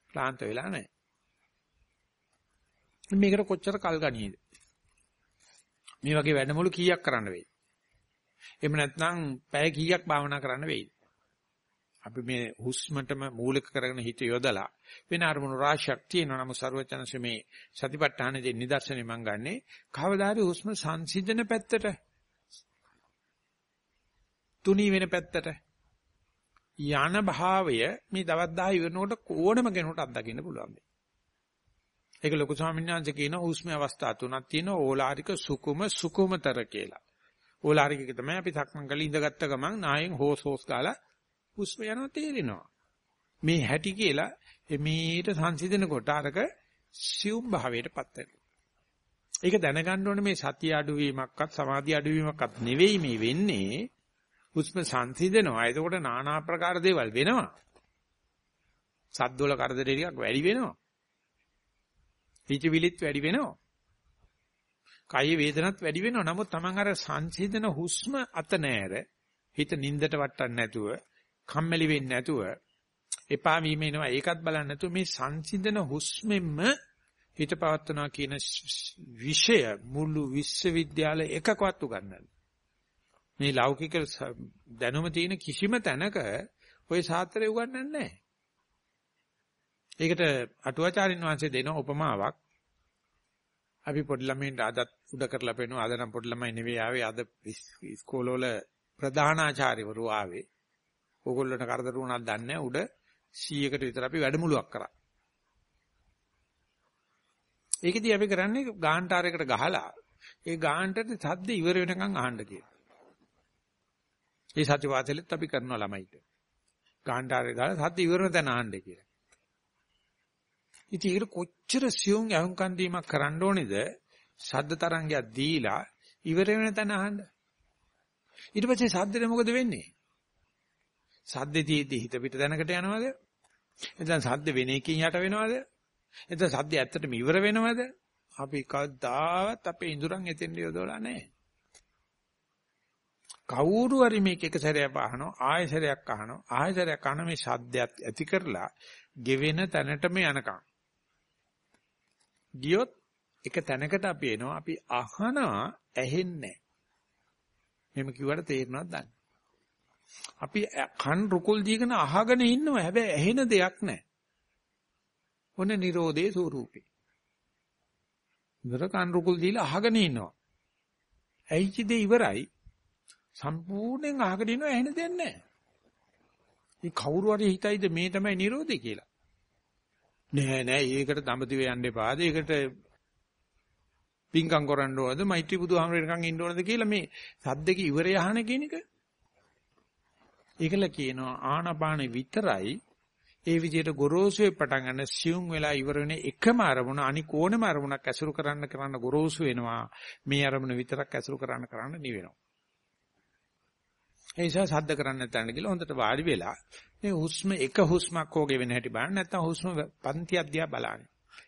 Speaker 1: ක්ලාන්ත වෙලා නැහැ. මේකට කොච්චර කල් ගනියද? මේ වගේ වැඩමුළු කීයක් කරන්න වෙයිද? එහෙම නැත්නම් පැය කීයක් භාවනා කරන්න වෙයිද? අපි මේ හුස්මටම මූලික කරගෙන හිත යොදලා වෙන අරමුණු රාශියක් තියෙනවා නමුත් ਸਰවචනසේ මේ සතිපට්ඨානයේ නිදර්ශනේ මම ගන්නෙ කවදාහරි හුස්ම සංසිඳන පැත්තට තුනී වෙන පැත්තට යන භාවය මේ දවස් 10 ඉවරනකොට ඕනම කෙනෙකුට අත්දකින්න පුළුවන්. ඒක ලොකු ස්වාමීන් වහන්සේ කියන හුස්ම අවස්ථා තුනක් තියෙනවා ඕලාරික සුකුම සුකුමතර කියලා. ඕලාරික එක තමයි අපි සක්මන් කරලා ඉඳගත්ත ගමන් නායෙන් හොස් හොස් ගාලා හුස්ම යනවා තේරෙනවා. මේ හැටි කියලා එමීට සංසිඳනකොට අරක සියුම් භාවයටපත් වෙනවා. ඒක දැනගන්න ඕනේ මේ සතිය අඩුවීමක්වත් සමාධි අඩුවීමක්වත් නෙවෙයි මේ වෙන්නේ හුස්ම සංසිඳනවා. එතකොට নানা ආකාර දේවල් වෙනවා. සද්දවල කරදර ටිකක් වැඩි වෙනවා. හිතවිලිත් වැඩි වෙනවා. කය වේදනත් වැඩි වෙනවා. නමුත් Taman අර සංසිඳන හුස්ම අත නෑර හිත නින්දට වටන්න නැතුව, කම්මැලි වෙන්නේ නැතුව, එපා වීම එනවා. ඒකත් බලන්න නැතුව මේ සංසිඳන හුස්මෙන්ම හිත පවත්වනවා කියන විෂය මුළු විශ්වවිද්‍යාල එකකවත් උගන්වන්නේ. මේ ලෞකික දැනුම තියෙන කිසිම තැනක ওই සාත්‍රය උගන්වන්නේ නැහැ. ඒකට අටුවාචාරින් වහන්සේ දෙන උපමාවක් අපි පොඩි ළමයින්ට අදත් උඩ කරලා පෙන්නනවා අද නම් පොඩි ළමයි නෙවෙයි ආවේ අද ඉස්කෝලවල ප්‍රධානාචාර්යවරු ආවේ. ඕගොල්ලන්ට කරදර වුණාද දන්නේ උඩ 100කට විතර අපි වැඩමුළුවක් කරා. ඒකෙදී අපි කරන්නේ ගාන්ටාරයකට ගහලා ඒ ගාන්ටට සද්ද ඉවර වෙනකන් අහන්න කියලා. ඒ සත්‍ය වාසලෙත් අපි කරනවා ළමයිට. ගාන්ඩාරේ දාලා සත්‍ය ඉවරන තැන ආන්නේ කියලා. ඉතින් ඒක කොච්චර සියුම් අහුම්කන් දීමක් කරන්න ඕනේද? ශබ්ද තරංගයක් දීලා ඉවර වෙන තැන අහන්න. ඊට පස්සේ ශබ්දෙට මොකද වෙන්නේ? ශබ්දෙදී හිත පිට දැනකට යනවද? එතන ශබ්ද වෙන එකකින් යට වෙනවද? එතන ශබ්ද ඇත්තටම ඉවර වෙනවද? අපි කවදාවත් අපේ ඉඳුරන් එතෙන් යොදවලා නැහැ. කවුරු හරි මේක එක සැරයක් අහනවා ආයෙ සැරයක් අහනවා ආයෙ සැරයක් අහන මේ ශබ්දයක් ඇති කරලා ගෙවෙන තැනටම යනකම් ගියොත් එක තැනකට අපි එනවා අපි අහනවා ඇහෙන්නේ මෙහෙම කිව්වට තේරෙනවද දන්නේ අපි කන් රුකුල් දීගෙන අහගෙන ඉන්නවා. හැබැයි ඇහෙන දෙයක් නැහැ. ඔන්න Nirodhe ස්වරූපේ. ඉතර කන් රුකුල් දීලා අහගෙන ඉන්නවා. ඇයිචි දෙ ඉවරයි. සම්පූර්ණයෙන් අහගෙන ඉන්නවා. ඇහෙන දෙයක් නැහැ. මේ කවුරු හරි හිතයිද මේ තමයි Nirodhe කියලා? නෑ නෑ. ඒකට දඹදිව යන්න එපා. ඒකට පිංකම් කරන්න ඕනද? මෛත්‍රී බුදුහාමරේකම් ඉන්න ඕනද කියලා මේ සද්දක ඉවරය අහන කියන එක. ඒකල කියනවා ආනපාන විතරයි ඒ විදිහට ගොරෝසුවේ පටන් ගන්න සියුම් වෙලා ඉවර වෙන එකම අරමුණ අනික ඕනම අරමුණක් ඇසුරු කරන්න කරන්න ගොරෝසු වෙනවා. මේ අරමුණ විතරක් ඇසුරු කරන්න කරන්න නිවෙනවා. ඒ නිසා සද්ද කරන්න නැත්නම් කියලා හොඳට වාඩි වෙලා මේ හුස්ම එක හුස්මක් හොගේ වෙන හැටි බලන්න නැත්නම් හුස්ම පන්ති අධ්‍යා බලන්න.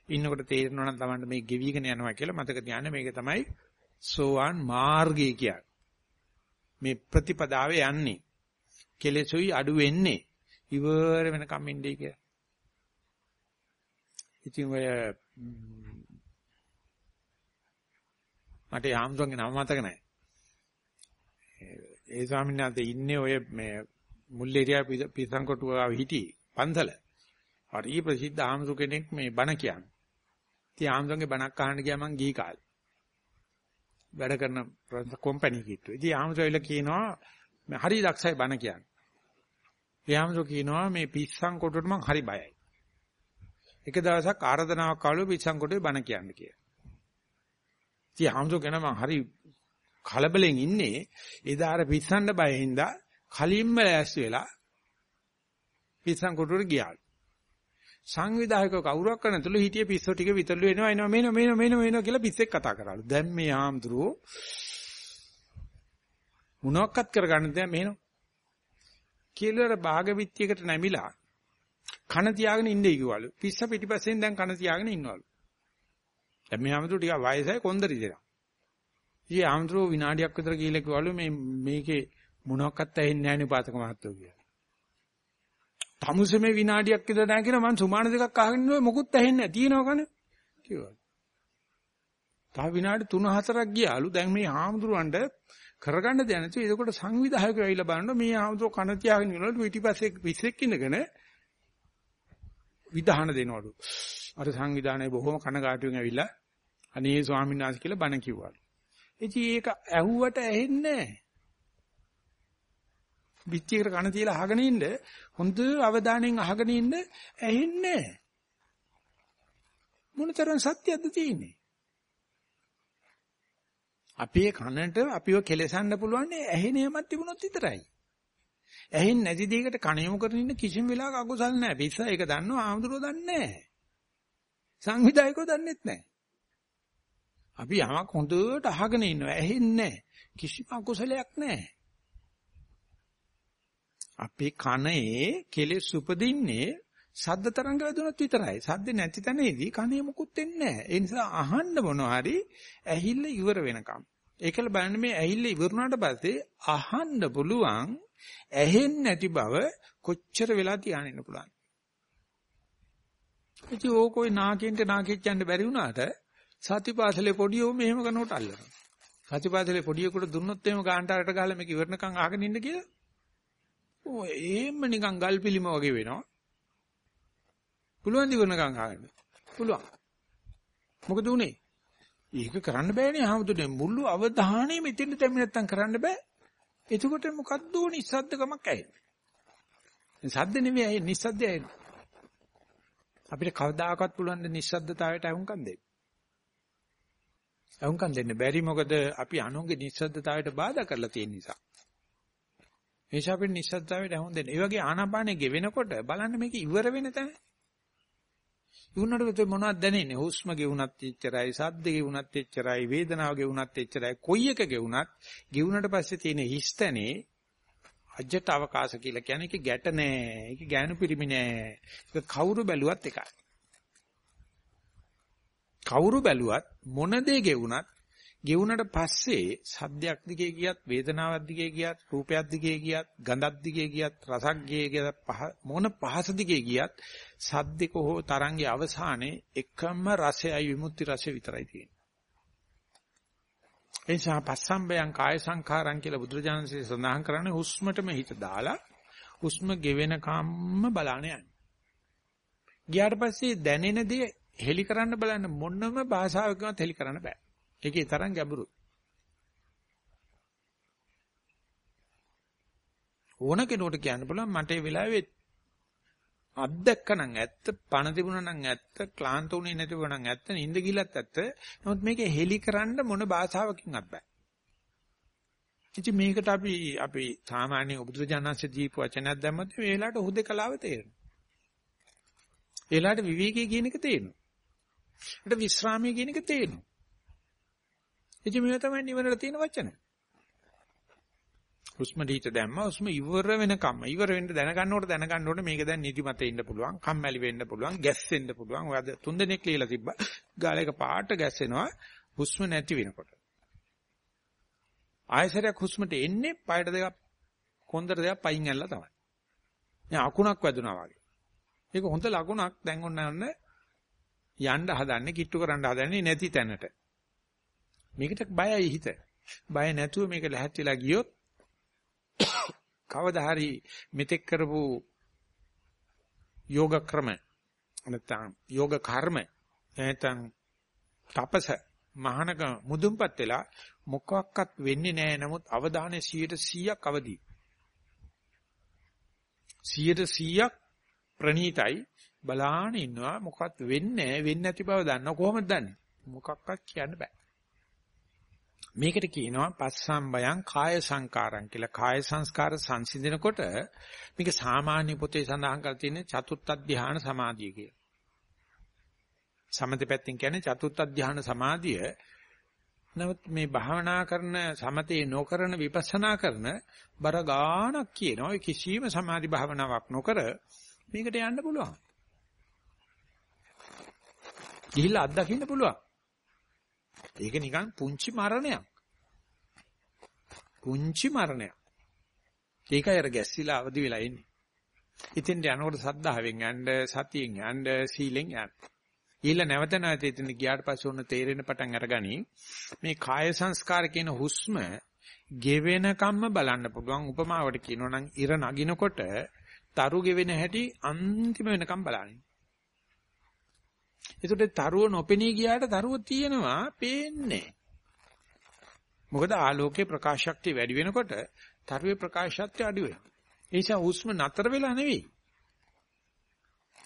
Speaker 1: ඉන්නකොට තේරෙනවා නම් Tamanට මේ ගෙවිගෙන යනවා කියලා මතක තියාගන්න මේක තමයි සෝවාන් මාර්ගය කියන්නේ. මේ ප්‍රතිපදාවේ යන්නේ. කෙලෙසුයි අඩු වෙන්නේ. ඉවර වෙනකම් ඉන්නේ කියලා. ඉතින් ඔය මට යාම්තුන්ගේ නම මතක නැහැ. ඒ ස්වාමීන් වහන්සේ ඉන්නේ ඔය මේ මුල්ලේරියා පිසංකොටුව ආව හිටියේ පන්සල. හරි ප්‍රසිද්ධ ආමසු කෙනෙක් මේ බණ කියන්නේ. ඉතින් ආමසුන්ගේ බණක් අහන්න ගියා මං ගිහි කාලේ. වැඩ කරන කම්පැනි කිට්ටු. ඉතින් ආමසුයිල කියනවා මේ හරි දක්ෂයි බණ කියන්නේ. ඒ ආමසු කියනවා මේ පිස්සංකොටුවට මං හරි බයයි. එක දවසක් ආරාධනාවක් ආවලු පිස්සංකොටුවේ බණ කියන්න කියලා. ඉතින් ආමසු කියන මං හරි කලබලෙන් ඉන්නේ එදා අර පිස්සන්න බය හින්දා කලින්ම ලෑස්ති වෙලා පිස්සන් කොටුවට ගියාලු. සංවිධායක කවුරක් කරන තුළු හිටිය පිස්සෝ ටික විතරලු එනවා එනවා මේන මේන මේන මේන කියලා පිස්සෙක් කතා කරාලු. දැන් මේ ආම්ද්‍රෝ මොනවත් කරගන්න දැන් මේන. කියලා භාගවිත්‍යයකට නැමිලා කන තියාගෙන ඉන්නේ කිව්වලු. පිස්ස පිටිපස්සෙන් දැන් කන තියාගෙන ඉන්නවලු. දැන් මේ ආම්ද්‍රෝ ටික වයසයි කොන්දරි දෙනවා. ඉතින් ආම්ද්‍රෝ විනාඩියක් විතර ගිහලා කිව්වලු මේ මේකේ මොනවත් ඇහෙන්නේ නැහැ නේ පාතක මහත්තයෝ කියලා. තමුසෙමේ විනාඩියක් විතර නැහැ කියලා මං සුමාන දෙකක් අහගෙන ඉන්නවා මොකුත් ඇහෙන්නේ නැහැ. තියෙනව කන කිව්වා. තව විනාඩි 3-4ක් ගියාලු. දැන් මේ හාමුදුරුවන්ට කරගන්න දෙයක් නැතුව එතකොට සංවිධායකයෝ ඇවිල්ලා බලනවා මේ හාමුදුරුවෝ කන තියාගෙන ඉන්නවලු පිටිපස්සේ පිස්සෙක් ඉඳගෙන විධාන දෙනවලු. අර සංවිධානයේ බොහොම කනගාටුවෙන් ඇවිල්ලා අනේ ස්වාමීන් වහන්සේ කියලා බණ කිව්වලු. ඉතින් ඒක ඇහුවට ඇහෙන්නේ නැහැ. පිටියකට කන තියලා අහගෙන ඉන්න හොඳ අවධානයෙන් අහගෙන ඉන්න ඇහෙන්නේ මොනතරම් සත්‍යයක්ද තියෙන්නේ අපේ කනට අපිව කෙලසන්න පුළුවන් ඇහෙන යමක් තිබුණොත් විතරයි. ඇහෙන්නේ නැති දෙයකට කන යොමු කරගෙන ඉන්න කිසිම වෙලාවක අකුසල් නැහැ. පිස්සා ඒක දන්නවා ආමුදුරෝ දන්නේ නැහැ. සංවිධායකෝ දන්නෙත් නැහැ. අපි යමක් හොඳට අහගෙන ඉන්නවා. ඇහෙන්නේ කිසිම අකුසලයක් නැහැ. අපේ කනේ කෙලෙස් උපදින්නේ ශබ්ද තරංග වැදුනොත් විතරයි. ශබ්ද නැති තැනේදී කනේ මුකුත් වෙන්නේ නැහැ. ඒ නිසා අහන්න මොනවා හරි ඇහිල්ල ඉවර වෙනකම්. ඒකල බලන්න මේ ඇහිල්ල ඉවරුණාට පස්සේ අහන්න පුළුවන් ඇහෙන්නේ නැති බව කොච්චර වෙලා තියාගෙන ඉන්න පුළුවන්. ඉතින් ඕකෝයි නාකින්ට නාකිච්චන්න බැරි වුණාට සතිපාසලේ පොඩියෝ මෙහෙම කරනකොට අල්ලනවා. සතිපාසලේ පොඩියෙකුට දුන්නොත් එහෙම ගාන්ටාරට ගහලා මේක ඉවරනකම් අහගෙන ඉන්න කියලා ඔය එහෙම නිකන් ගල් පිළිම වගේ වෙනවා. පුළුවන් දිවනකම් ආගන්න. පුළුවන්. මොකද උනේ? ඒක කරන්න බෑනේ ආමුදුනේ මුළු අවධානය මෙතෙන් තැම්බි නැත්තම් කරන්න බෑ. එතකොට මොකද්ද නිස්සද්දකමක් ඇහෙන්නේ. සද්ද නෙමෙයි නිස්සද්දය ඇහෙන්නේ. අපිට කවදාකවත් පුළුවන් ද නිස්සද්දතාවයට අහුම්කම් දෙන්න. අහුම්කම් දෙන්න බැරි මොකද අපි අනුන්ගේ නිස්සද්දතාවයට බාධා කරලා තියෙන නිසා. ඒ නිසා අපිට නිස්සද්දාවට හොඳ දෙන්න. ඒ වගේ ආනාපානෙ ගෙවෙනකොට බලන්න මේක ඉවර වෙන තැන. ඉවුනට මොනවද දැනෙන්නේ? හුස්ම ගෙවුනත් එච්චරයි, සද්ද ගෙවුනත් එච්චරයි, වේදනාව ගෙවුනත් එච්චරයි. කොයි එක ගෙවුනත් ගෙවුනට පස්සේ තියෙන හිස්තනේ අජට අවකාශ කියලා කියන්නේ ඒක ගැට නෑ. ඒක ගෑනු පිරිමි නෑ. ඒක කවුරු බැලුවත් එකයි. කවුරු බැලුවත් මොන දේ ගෙවුනත් ගෙවුනට පස්සේ සද්දයක් දිගේ ගියත් වේදනාවක් දිගේ ගියත් රූපයක් දිගේ ගියත් ගඳක් දිගේ ගියත් රසක් දිගේ ගියත් මොන පහස දිගේ ගියත් සද්දක හෝ තරංගයේ අවසානයේ එකම රසයයි විමුක්ති රසය විතරයි තියෙන්නේ. ඒ නිසා පස්සම්බයං කාය සංඛාරං කියලා බුදුරජාණන්සේ සඳහන් කරන්නේ හුස්මටම හිත දාලා හුස්ම ගෙවෙන කම්ම බලාන යන්නේ. ගියාට පස්සේ දැනෙන දේ හෙලි කරන්න බලන්න මොනම භාෂාවකවත් හෙලි කරන්න බෑ. ඒකේ තරම් ගැඹුරුයි. ඕන කෙනෙකුට කියන්න පුළුවන් මට ඒ වෙලාවේ අත්දැක්කනම් ඇත්ත පණ තිබුණා නම් ඇත්ත ක්ලාන්ත උනේ නැතිව නම් ඇත්ත නිින්ද ගිලත් ඇත්ත. නමුත් මේක හෙලි කරන්න මොන භාෂාවකින්වත් බෑ. ඉතින් මේකට අපි අපි සාමාන්‍ය උපුදුජානන්සේ දීප වචනයක් දැම්මත් මේ වෙලාවට හුදේකලාව තේරෙනවා. ඒ වෙලාවට විවේකී කියන එක තේරෙනවා. ඒකට විස්රාමයේ කියන එක තේරෙනවා. ඉතින් මේවා තමයි නිවනට තියෙන වචන. හුස්ම දීත දැම්ම හුස්ම ඉවර වෙනකම්ම ඉවර වෙන්න දැනගන්නකොට දැනගන්න ඕනේ මේක දැන් නිදිමත ඉන්න පුළුවන් කම්මැලි වෙන්න පුළුවන් ගැස්සෙන්න පුළුවන්. ඔය අද තුන් දෙනෙක් ලියලා තිබ්බා. ගාලයක පාට ගැස්සෙනවා හුස්ම නැති වෙනකොට. ආයසරයක් හුස්මට එන්නේ පායට දෙකක් කොන්දර දෙකක් පයින් ඇල්ලලා තමයි. දැන් අකුණක් වැදුනා වගේ. ඒක හොඳ ලකුණක් දැන් ඔන්න යන්න යන්න හදන්නේ කිට්ටු කරන්න හදන්නේ නැති තැනට. මේකට බයයි හිත. බය නැතුව මේක ලැහත් වෙලා ගියොත් කවදා හරි මෙතෙක් කරපු යෝග ක්‍රම නැත්නම් යෝග කර්ම නැත්නම් තපස මහානක මුදුන්පත් වෙලා මොකක්වත් වෙන්නේ නැහැ. නමුත් අවධානය 100%ක් අවදි. 100%ක් ප්‍රණීතයි. බලාන ඉන්නවා මොකක්වත් වෙන්නේ වෙන්නේ නැති බව දන්නව. කොහොමද දන්නේ? මොකක්වත් කියන්න බෑ. මේකට කියනවා පස්සම්බයං කාය සංකාරං කියලා. කාය සංස්කාර සංසිඳනකොට මේක සාමාන්‍ය පොතේ සඳහන් කරලා තියෙන චතුත්ථ ධ්‍යාන සමාධිය කියලා. සමථ පැත්තෙන් කියන්නේ චතුත්ථ ධ්‍යාන සමාධිය. නමුත් මේ භාවනා කරන සමතේ නොකරන විපස්සනා කරන බර ගානක් කියනවා කිසියම් සමාධි භාවනාවක් නොකර මේකට යන්න පුළුවන්. ගිහිල්ලා අත්දකින්න පුළුවන්. ඒක නිකන් පුංචි මරණයක්. පුංචි මරණයක්. ඒකයි අර ගැස්සිලා අවදි වෙලා ඉන්නේ. ඉතින් යනකොට සද්ධාවෙන් යන්න, සතියෙන් යන්න, සීලෙන් යන්න. ඊළ නැවත නැවත ඉතින් ගියාට පස්සේ ඔන්න තේරෙන පටන් අරගනි. මේ කාය සංස්කාර කියන හුස්ම ගෙවෙනකම්ම බලන්න පුළුවන් උපමාවට කියනවා නම් ඉර නගිනකොට තරු ගෙවෙන හැටි අන්තිම වෙනකම් බලන්න. ඒකට තරුව නොපෙනී ගියාට තරුව තියෙනවා පේන්නේ. මොකද ආලෝකයේ ප්‍රකාශ ශක්තිය වැඩි වෙනකොට තරුවේ ප්‍රකාශ ශක්තිය අඩු වෙනවා. ඒ නිසා හුස්ම නතර වෙලා නෙවෙයි.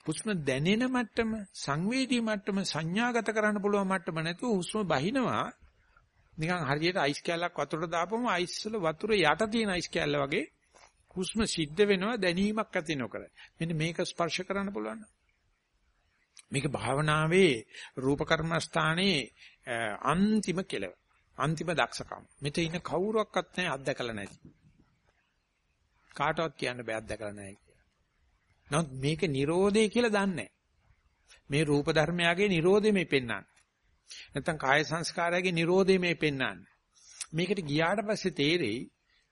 Speaker 1: හුස්ම දැනෙන මට්ටම, සංවේදී මට්ටම, සංඥාගත කරන්න පුළුවන් මට්ටම නැතුව හුස්ම බහිනවා නිකන් හරියට අයිස් කැල්ලක් වතුරට දාපුවම අයිස් වල වතුර යට තියෙන අයිස් කැල්ල වගේ හුස්ම සිද්ධ වෙනවා දැනීමක් ඇති නොකර. මෙන්න මේක ස්පර්ශ කරන්න පුළුවන්. මේක භාවනාවේ රූප කර්මස්ථානයේ අන්තිම කෙලව. අන්තිම දක්ෂකම. මෙතන ඉන්න කවුරුවක්වත් නැහැ අත්දකලා නැති. කාටවත් කියන්න බෑ අත්දකලා නැහැ කියලා. නමුත් මේක Nirodhe කියලා දන්නේ මේ රූප ධර්මයාගේ Nirodhe මේ පෙන්වන්නේ. නැත්තම් කාය සංස්කාරයගේ Nirodhe මේ පෙන්වන්නේ. මේකට ගියාට පස්සේ තේරෙයි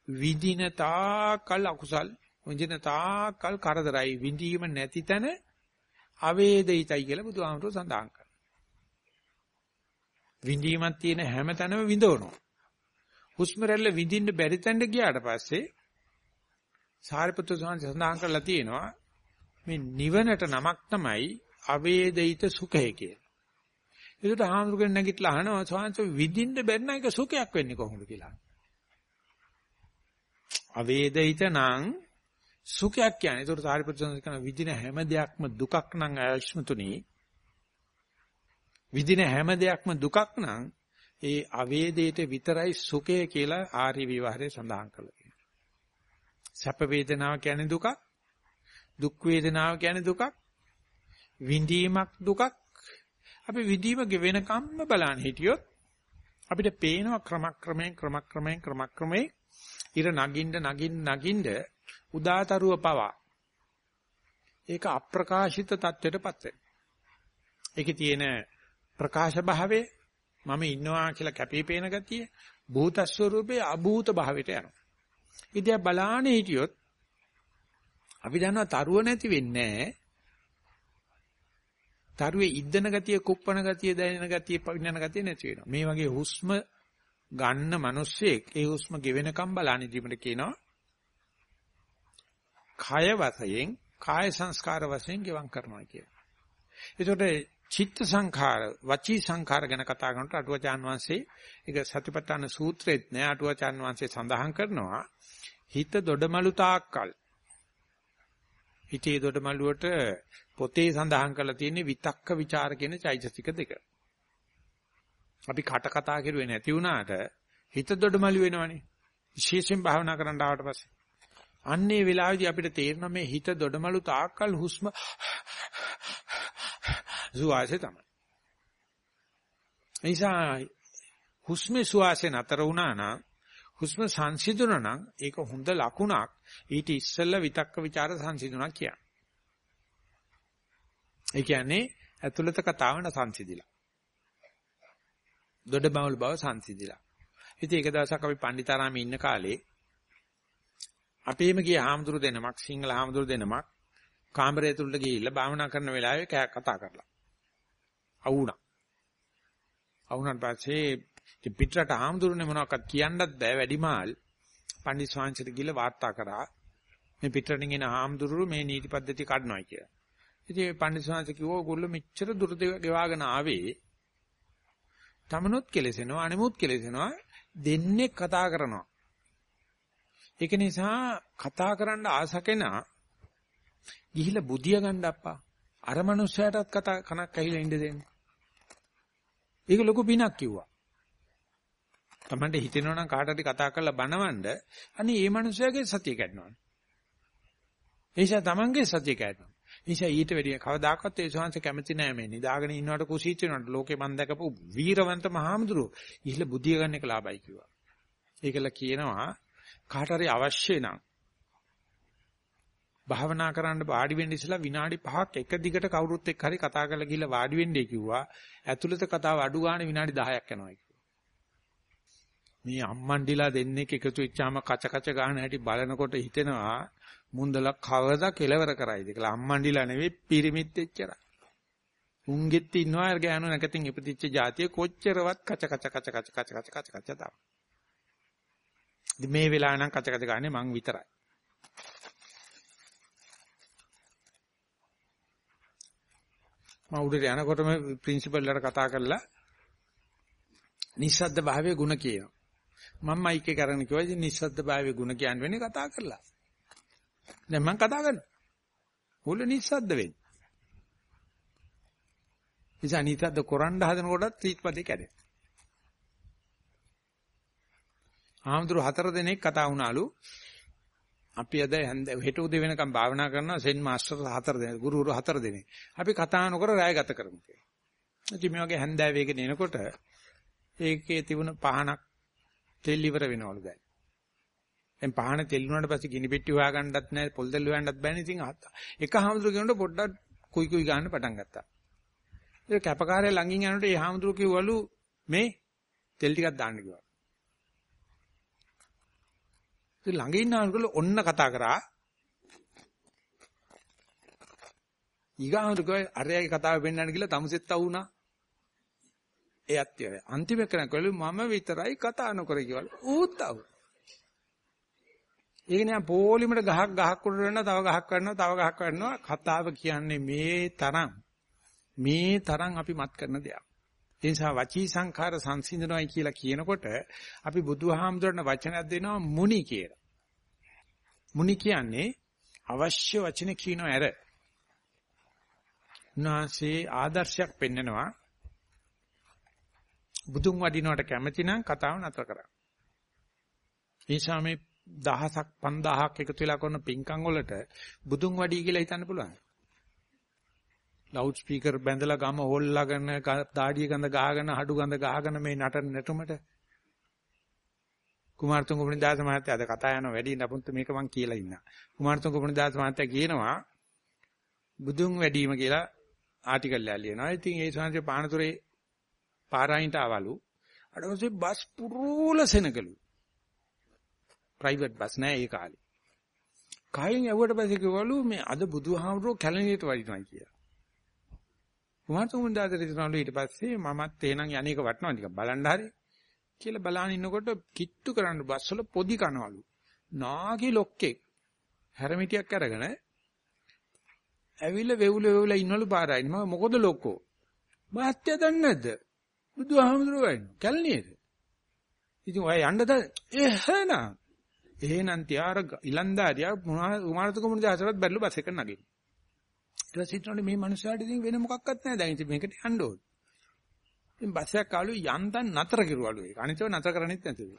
Speaker 1: විඳින තාකල් අකුසල් විඳින තාකල් කරදරයි විඳීම නැති තැන අවේදිතයි කියලා බුදුහාමුදුරුවෝ සඳහන් කරනවා. විඳීමක් තියෙන හැම තැනම විඳවනවා. හුස්ම රැල්ල විඳින්න බැරි තැනට ගියාට පස්සේ සාරිපුත්‍ර ස්වාමීන් සඳහන් කරලා තියෙනවා මේ නිවනට නමක් තමයි අවේදිත සුඛය කියලා. ඒකට හාමුදුරුවෝ නැගිටලා අහනවා ස්වාමීන් විඳින්න බැරි නම් ඒක සුඛයක් වෙන්නේ කොහොමද කියලා. අවේදිත නම් සුඛයක් කියන්නේ. ඒකට සාරිපුත්‍ර ස්වාමීන් කියන විඳින හැම දෙයක්ම දුකක් නම් ආයශ්මතුනි විඳින හැම දෙයක්ම දුකක් නම් ඒ අවේදයට විතරයි සුඛය කියලා ආර්ය විවහාරයේ සඳහන් කරලා තියෙනවා. සැප වේදනාව කියන්නේ දුකක්. දුක් වේදනාව කියන්නේ දුකක්. විඳීමක් දුකක්. අපි විඳීම ගෙවෙනකම්ම බලන්න හිටියොත් අපිට පේනවා ක්‍රමක්‍රමයෙන් ක්‍රමක්‍රමයෙන් ක්‍රමක්‍රමයෙන් ඉර නගින්න නගින්න නගින්න උදාතරුව පවා ඒක අප්‍රකාශිත තත්ත්වයටපත් වෙනවා. ඒකේ තියෙන ප්‍රකාශ භාවයේ මම ඉන්නවා කියලා කැපිපේන ගතිය භූත ස්වරූපේ අභූත භාවයට යනවා. ඉතින් බලාන හිටියොත් අපි දන්නවා තරුව නැති වෙන්නේ නැහැ. තරුවේ ඉද්දන ගතිය, කුප්පන ගතිය, දැනෙන ගතිය, පවින්නන ගතිය නැති වෙනවා. මේ වගේ හුස්ම ගන්න මිනිස්සෙක් ඒ හුස්ම ගෙවෙනකම් බලන්නේ ජීවිත කියනවා. කය වශයෙන්, කාය සංස්කාර වශයෙන් ගෙවම් කරනවා කියලා. ඒකට චිත්ත සංඛාර, වචී සංඛාර ගැන කතා කරනකොට අටුවචාන් වහන්සේ ඒක සතිපට්ඨාන සූත්‍රෙත් නෑ අටුවචාන් වහන්සේ සඳහන් කරනවා හිත දොඩමලු තාක්කල් හිතේ දොඩමලුවට පොතේ සඳහන් කරලා තියෙන්නේ විතක්ක ਵਿਚාර කියන චෛතසික දෙක. අපි කට කතා කරුවේ නැති වුණාට හිත දොඩමලු වෙනවනේ. විශේෂයෙන් භාවනා කරන්න ආවට පස්සේ. අන්නේ වෙලාවේදී අපිට තේරෙනවා මේ හිත දොඩමලු තාක්කල් හුස්ම සුවාසය තමයි. නිසා හුස්මේ සුවාසය නතර වුණා නම් හුස්ම සංසිඳුණා නම් ඒක හොඳ ලකුණක්. ඊට ඉස්සෙල්ලා විතක්ක ਵਿਚාර සංසිඳුණා කියන්නේ. ඒ කියන්නේ ඇතුළත කතාවන සංසිඳිලා. දොඩබවල් බව සංසිඳිලා. ඉතින් එක දවසක් අපි පණ්ඩිතාරාමේ ඉන්න කාලේ අපේම ගිය හාමුදුරු දෙනමක් සිංහල හාමුදුරු දෙනමක් කාමරය තුලට ගිහිල්ලා භාවනා කරන වෙලාවේ කතා කරලා. අවුණා. අවුණාට පස්සේ ඉතින් පිටරට හාමුදුරනේ මොනවක්වත් කියන්නත් බෑ වැඩිමාල් පණ්ඩිත ස්වාමීන්ට ගිහලා වාර්තා කරා මේ පිටරටින් එන හාමුදුරු මේ නීති පද්ධති කඩනවා කියලා. ඉතින් මේ පණ්ඩිත ස්වාමීන් කිව්වා ඔයගොල්ලෝ මෙච්චර දුරට ගෙවාගෙන ආවේ තමනුත් කෙලෙසෙනවා අනෙමුත් කෙලෙසෙනවා දෙන්නේ කතා කරනවා. ඒක නිසා කතා කරන්න ආසකෙනා ගිහිලා බුදිය ගන්න අප්පා. අර මනුස්සයාටත් කතා කනක් ඇහිලා ඉන්න දෙන්න. ඒක ලොකු පිනක් කිව්වා. Tamante හිතෙනවා නම් කාට හරි කතා කරලා බනවන්න අනේ ඒ මනුස්සයාගේ සතිය කැඩනවා. ඒෂා Tamanගේ සතිය කැඩනවා. නිසා ඊට වැඩිය කවදාකවත් ඒ ශාංශ කැමති නෑ මේ නිදාගෙන ඉන්නවට කුසීච්ච වෙනවට ලෝකේ මන් දැකපු වීරවන්ත මහාමුදුරුව ඉහිල බුදිය ගන්න එක ලාභයි කිව්වා. ඒකලා කියනවා කාට හරි අවශ්‍ය නම් භාවනා කරන්න වාඩි වෙන්න ඉස්සලා විනාඩි 5ක් එක දිගට කවුරුත් එක්ක හරි කතා කරලා ගිහලා වාඩි වෙන්නයි කිව්වා. ඇතුළත කතාව අඩු ගන්න විනාඩි 10ක් යනවා මේ අම්මන්ඩිලා දෙන්නෙක් එකතු වෙච්චාම කච කච ගන්න හැටි බලනකොට හිතෙනවා මුන්දලා කවදා කෙලවර කරයිද කියලා අම්මන්ඩිලා නෙවෙයි පිරිමිත් එච්චරයි. උන්ගෙත් ඉන්නවා අර ගෑනු නැකතින් ඉපදිච්ච જાතිය කොච්චරවත් කච කච කච කච කච කච කච කච තමයි. ඉතින් මේ වෙලාව නම් කච කච ගන්නේ මං විතරයි. මම උඩට යනකොටම ප්‍රින්සිපල් ලට කතා කරලා නිස්සද්ද භාවයේ ಗುಣ කියනවා. මම මයික් එක කරගෙන කිව්වා ඉතින් නිස්සද්ද භාවයේ ಗುಣ කියන්න වෙන්නේ කතා කරලා. දැන් මම කතා කරනවා. මුල නිස්සද්ද වෙන්නේ. ඉතින් නිස්සද්ද කරන්න හදන කොටත් තීත්පදේ කැඩේ. ආම්දුරු හතර දෙනෙක් කතා වුණාලු. අපි අද හෙට උදේ වෙනකම් භාවනා කරනවා සෙන් මාස්ටර් හතර දෙනෙක් ගුරුවරු හතර දෙනෙක්. අපි කතා නොකර රැය ගත කරමු කියලා. ඉතින් මේ වගේ හැන්දෑව වේගෙන එනකොට ඒකේ තිබුණ පහනක් තෙල් ඉවර වෙනවලු දැන්. දැන් පහන තෙල් වුණාට පස්සේ ගිනි පෙට්ටි හොයාගන්නත් නැහැ පොල් තෙල් හොයන්නත් බෑනේ ඉතින් එක හාමුදුරු කියනකොට පොඩ්ඩක් කුයි කුයි ගන්න පටන් ගත්තා. ඒ කැපකාරය ළඟින් යනකොට ඒ හාමුදුරු කිව්වලු මේ තෙල් ටිකක් දාන්න කිව්වා. ඉතින් ළඟ ඉන්න අනුකල ඔන්න කතා කරා. ඊගාමතු කෝ අරයාගේ කතාව පෙන්නන්න කියලා තමුසෙත් අවුනා. එයත් ඒ අන්තිම කරන කළු මම විතරයි කතා නොකර කිව්වල ඌත් අවු. ඒක නෑ පොලිමට ගහක් ගහක් උඩ වෙනවා තව ගහක් කරනවා තව ගහක් කරනවා කතාව කියන්නේ මේ තරම් මේ තරම් අපි මත් කරන දෙයක්. ඒ නිසා වචී සංඛාර සංසිඳනවායි කියලා කියනකොට අපි බුදුහාමුදුරන වචනයක් දෙනවා මුනි කියලා. මුනි කියන්නේ අවශ්‍ය වචන කියනෝ ඇර. උන්වහන්සේ ආදර්ශයක් පෙන්නනවා. බුදුන් වඩිනවට කැමති නම් කතාව නතර කරා. ඒ නිසා මේ දහසක් 5000ක් එකතු වෙලා කරන පින්කම් වලට බුදුන් වඩි කියලා හිතන්න පුළුවන්. ලවුඩ් ස්පීකර් බැඳලා ගම හොල්ලාගෙන දාඩිය ගඳ ගහගෙන හඩු ගඳ ගහගෙන මේ නටන නටුමට කුමාරතුංග පුණිදාස මහත්තයා අද කතා යන වැඩි නපුන්ත මේක මං කියලා ඉන්නා. කුමාරතුංග පුණිදාස මහත්තයා කියනවා බුදුන් වැඩිම කියලා ආටිකල් එකක් ලියනවා. ඉතින් ඒ සංසේ පානතුරේ පාරායින්ට ආවලු. අර පස්සේ බස් පුරෝල සෙනගලු. ප්‍රයිවට් බස් නෑ ඒ කාලේ. කයින් යවුවට පස්සේ කිව්වලු මේ අද බුදුහාමුදුරුවෝ කැලණියට වඩිනවා කියලා. කුමාරතුමුන් දාතර ඉතනවලු ඊට පස්සේ මමත් එහෙනම් යන්නේක වටනවා ටික බලන්න හරි කියලා බලන ඉන්නකොට කිට්ටු කරන්න බස් වල පොඩි කනවලු. නාගි ලොක්කෙක් හැරමිටියක් අරගෙන ඇවිල්ලා වෙවුල වෙවුල ඉන්නවලු පාරයි. මම මොකද ලොක්කෝ? මහත්ය දන්නේ නැද්ද? බුදුහාමුදුරුවෝ වයින් කැලණියේද? ඉතින් ඔය යන්නද එහෙනම් එහෙනම් තියාර ඉලන්දාරියා උමාරතුකමුණ දාසරත් බැලු බස් එක නගින්න. ඊට පස්සේ හිතනකොට මේ මනුස්සයාට ඉතින් වෙන මොකක්වත් නැහැ. දැන් ඉතින් මේකට යන්න ඕනේ. ඉතින් බස් එකක් ආලු යන්තම් නතර කිරුවලු ඒක. අනිතව නතර කරන්නේත් නැතිව.